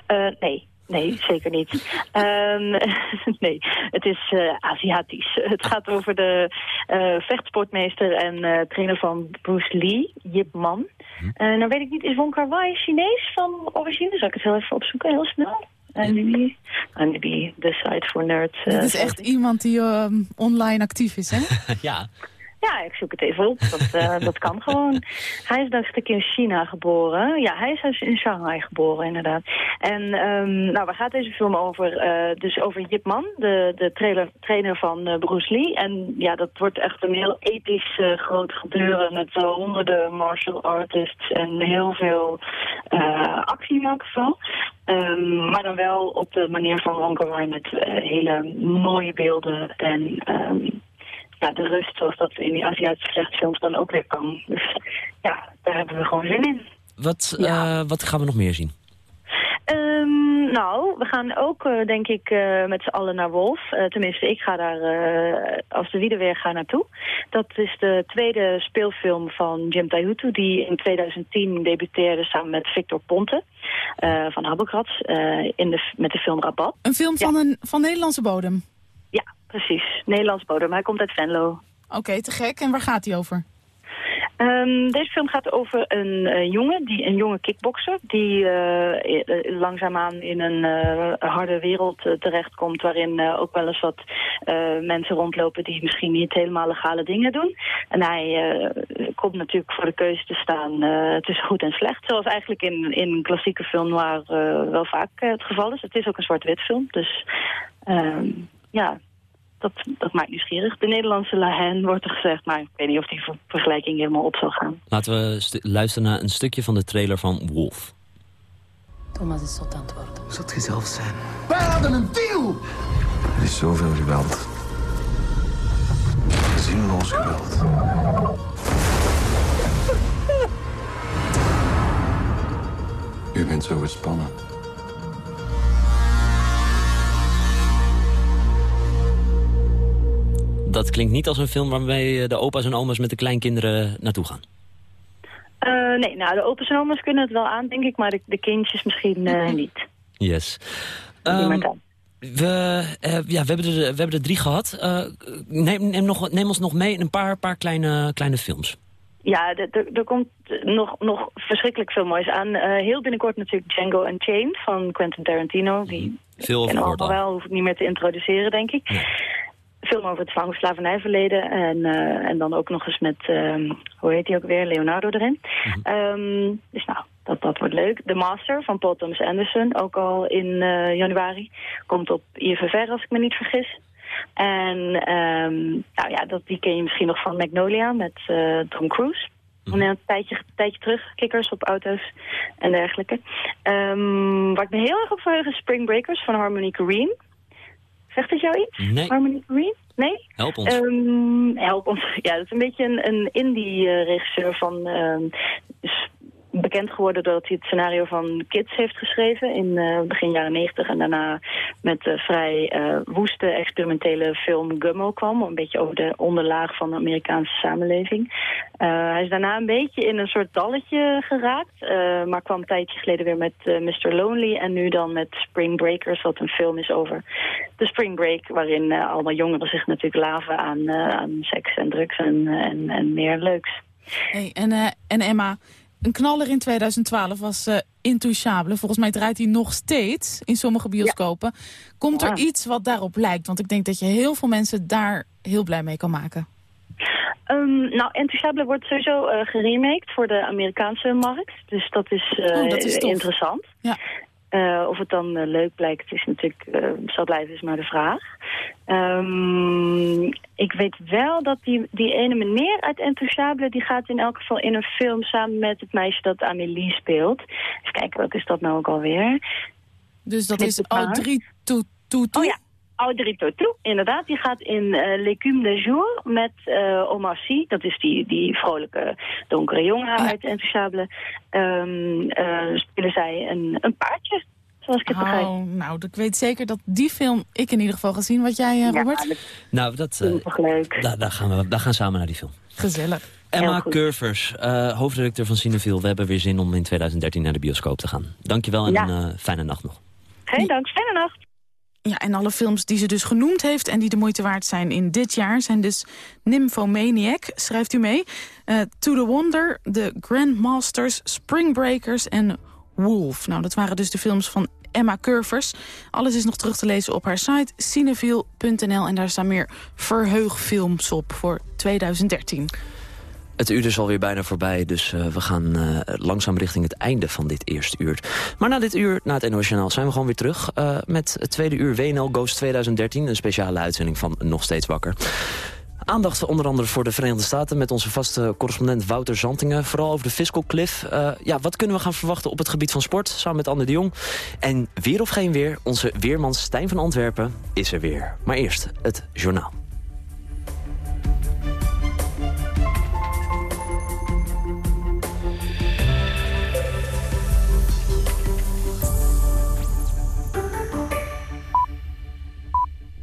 Eh, nee, nee, zeker niet. Ehm, nee, het is eh, Aziatisch. Het gaat over de eh, vechtsportmeester en eh, trainer van Bruce Lee, Yip Man. Eh nou weet ik niet, is Wong Kar Wai Chinees van origine? Zal ik het heel even opzoeken, heel snel? IMDb, IMDb, de site voor nerds. Dit is echt iemand die ehm, online actief is, hè? ja, Ja, ik zoek het even op. Dat, eh, dat kan gewoon. Hij is dacht ik in China geboren. Ja, hij is dus in Shanghai geboren, inderdaad. En um, nou, waar gaat deze film over? Eh, dus over Yip Man, de, de trailer, trainer van uh, Bruce Lee. En ja, dat wordt echt een heel episch uh, groot gebeuren met honderden martial artists en heel veel actie in elk geval. Um, maar dan wel op de manier van Wong Kar Wai met hele mooie beelden en... Um, ja, de rust zoals dat in die Aziatische vechtfilms dan ook weer kan. Dus ja, daar hebben we gewoon zin in. Wat, ja. uh, wat gaan we nog meer zien? Um, nou, we gaan ook, uh, denk ik, uh, met z'n allen naar Wolf. Uh, tenminste, ik ga daar als de wieder weer gaan naartoe. Dat is de tweede speelfilm van Jim Taihutu... die in 2010 debuteerde samen met Victor Ponte van Habbelkrats... in de, met de film Rabat. Een film van, ja. een, van Nederlandse bodem? Precies. Nederlands bodem. Hij komt uit Venlo. Oké, okay, te gek. En waar gaat hij over? Um, deze film gaat over een uh, jongen, die, een jonge kickbokser... die uh, langzaamaan in een uh, harde wereld terechtkomt... waarin ook wel eens wat mensen rondlopen die misschien niet helemaal legale dingen doen. En hij komt natuurlijk voor de keuze te staan tussen goed en slecht. Zoals eigenlijk in, in een klassieke film noir wel vaak het geval is. Het is ook een zwart-wit film, dus... Ehm, ja, dat, dat maakt nieuwsgierig. De Nederlandse La Haine wordt er gezegd, maar ik weet niet of die ver- vergelijking helemaal op zal gaan. Laten we luisteren naar een stukje van de trailer van Wolf. Thomas is zot aan het worden. Zou het jezelf zijn? Wij hadden een deal! Er is zoveel geweld. Zinloos geweld. U bent zo gespannen. Dat klinkt niet als een film waarmee eh, de opa's en oma's met de kleinkinderen naartoe gaan. Eh, nee, nou, de open en oma's kunnen het wel aan, denk ik, maar de, de kindjes misschien eh, niet. Yes. Dan. we, eh, ja, we, hebben er, we hebben er drie gehad. Eh, neem, neem, nog, neem ons nog mee in een paar, paar kleine, kleine films. Ja, er- komt nog, nog verschrikkelijk veel moois aan. Eh, heel binnenkort natuurlijk Django Unchained van Quentin Tarantino. Die Veel over allemaal wel, hoef ik niet meer te introduceren, denk ik. Film over het slavernijverleden. En, eh, en dan ook nog eens met, ehm, hoe heet hij ook weer, Leonardo erin. Ehm, dus nou, dat, dat wordt leuk. The Master van Paul Thomas Anderson, ook al in eh, januari. Komt op IFFR, als ik me niet vergis. En ehm, nou ja, dat, die ken je misschien nog van Magnolia met eh, Tom Cruise. En een tijdje, tijdje terug, kikkers op auto's en dergelijke. Ehm, waar ik me heel erg op verheug is Spring Breakers van Harmony Korine. Zegt het jou iets? Nee. Harmony Korine? Nee? Help ons. Ehm, help ons. Ja, dat is een beetje een, een indie-regisseur van... ehm, is bekend geworden doordat hij het scenario van Kids heeft geschreven in eh, begin jaren 90 en daarna met de vrij eh, woeste experimentele film Gummo kwam, een beetje over de onderlaag van de Amerikaanse samenleving. Eh, hij is daarna een beetje in een soort dalletje geraakt, eh, maar kwam een tijdje geleden weer met eh, Mr. Lonely en nu dan met Spring Breakers, wat een film is over de Spring Break, waarin eh, allemaal jongeren zich natuurlijk laven aan, eh, aan seks en drugs en, en, en meer leuks. Hey, en, eh, en Emma, een knaller in 2012 was eh Intouchable. Volgens mij draait hij nog steeds in sommige bioscopen. Komt er Ja. iets wat daarop lijkt? Want ik denk dat je heel veel mensen daar heel blij mee kan maken. Ehm, nou, Enthousiable wordt sowieso eh geremaked voor de Amerikaanse markt. Dus dat is, eh, Oh, dat is interessant. Ja. Eh, of het dan eh, leuk blijkt, is natuurlijk, eh, zal blijven, is maar de vraag. Ehm, ik weet wel dat die, die ene meneer uit Enthousiable... die gaat in elk geval in een film samen met het meisje dat Amélie speelt. Even kijken, wat is dat nou ook alweer? Dus dat is. Audrey Tautou. Oh ja, Audrey inderdaad. Die gaat in eh L'écume de Jour met eh Omar Sy. Dat is die, die vrolijke donkere jongen uit Enthousiable. Ehm eh, spelen zij een, een paardje, zoals ik het begrijp. Oh, nou, ik weet zeker dat die film ik in ieder geval ga zien. Wat jij, eh, Robert? Nou, dat, eh, leuk. daar, daar, gaan we, daar gaan we samen naar die film. Gezellig. Emma Curvers, eh, hoofdredacteur van Cineville. We hebben weer zin om in 2013 naar de bioscoop te gaan. Dankjewel en Ja. een eh, fijne nacht nog. Geen dank, fijne nacht. Ja, en alle films die ze dus genoemd heeft en die de moeite waard zijn in dit jaar... zijn dus Nymphomaniac, schrijft u mee, eh, To the Wonder, The Grandmasters, Spring Breakers en Wolf. Nou, dat waren dus de films van Emma Curvers. Alles is nog terug te lezen op haar site cineviel.nl... en daar staan meer verheugfilms op voor 2013. Het uur is alweer bijna voorbij, dus eh, we gaan eh, langzaam richting het einde van dit eerste uur. Maar na dit uur, na het NOS Journaal, zijn we gewoon weer terug... eh, met het tweede uur WNL Ghost 2013, een speciale uitzending van Nog Steeds Wakker. Aandacht onder andere voor de Verenigde Staten... met onze vaste correspondent Wouter Zantingen. Vooral over de fiscal cliff. Ja, wat kunnen we gaan verwachten op het gebied van sport? Samen met Anne de Jong. En weer of geen weer, onze weerman Stijn van Antwerpen is er weer. Maar eerst het journaal.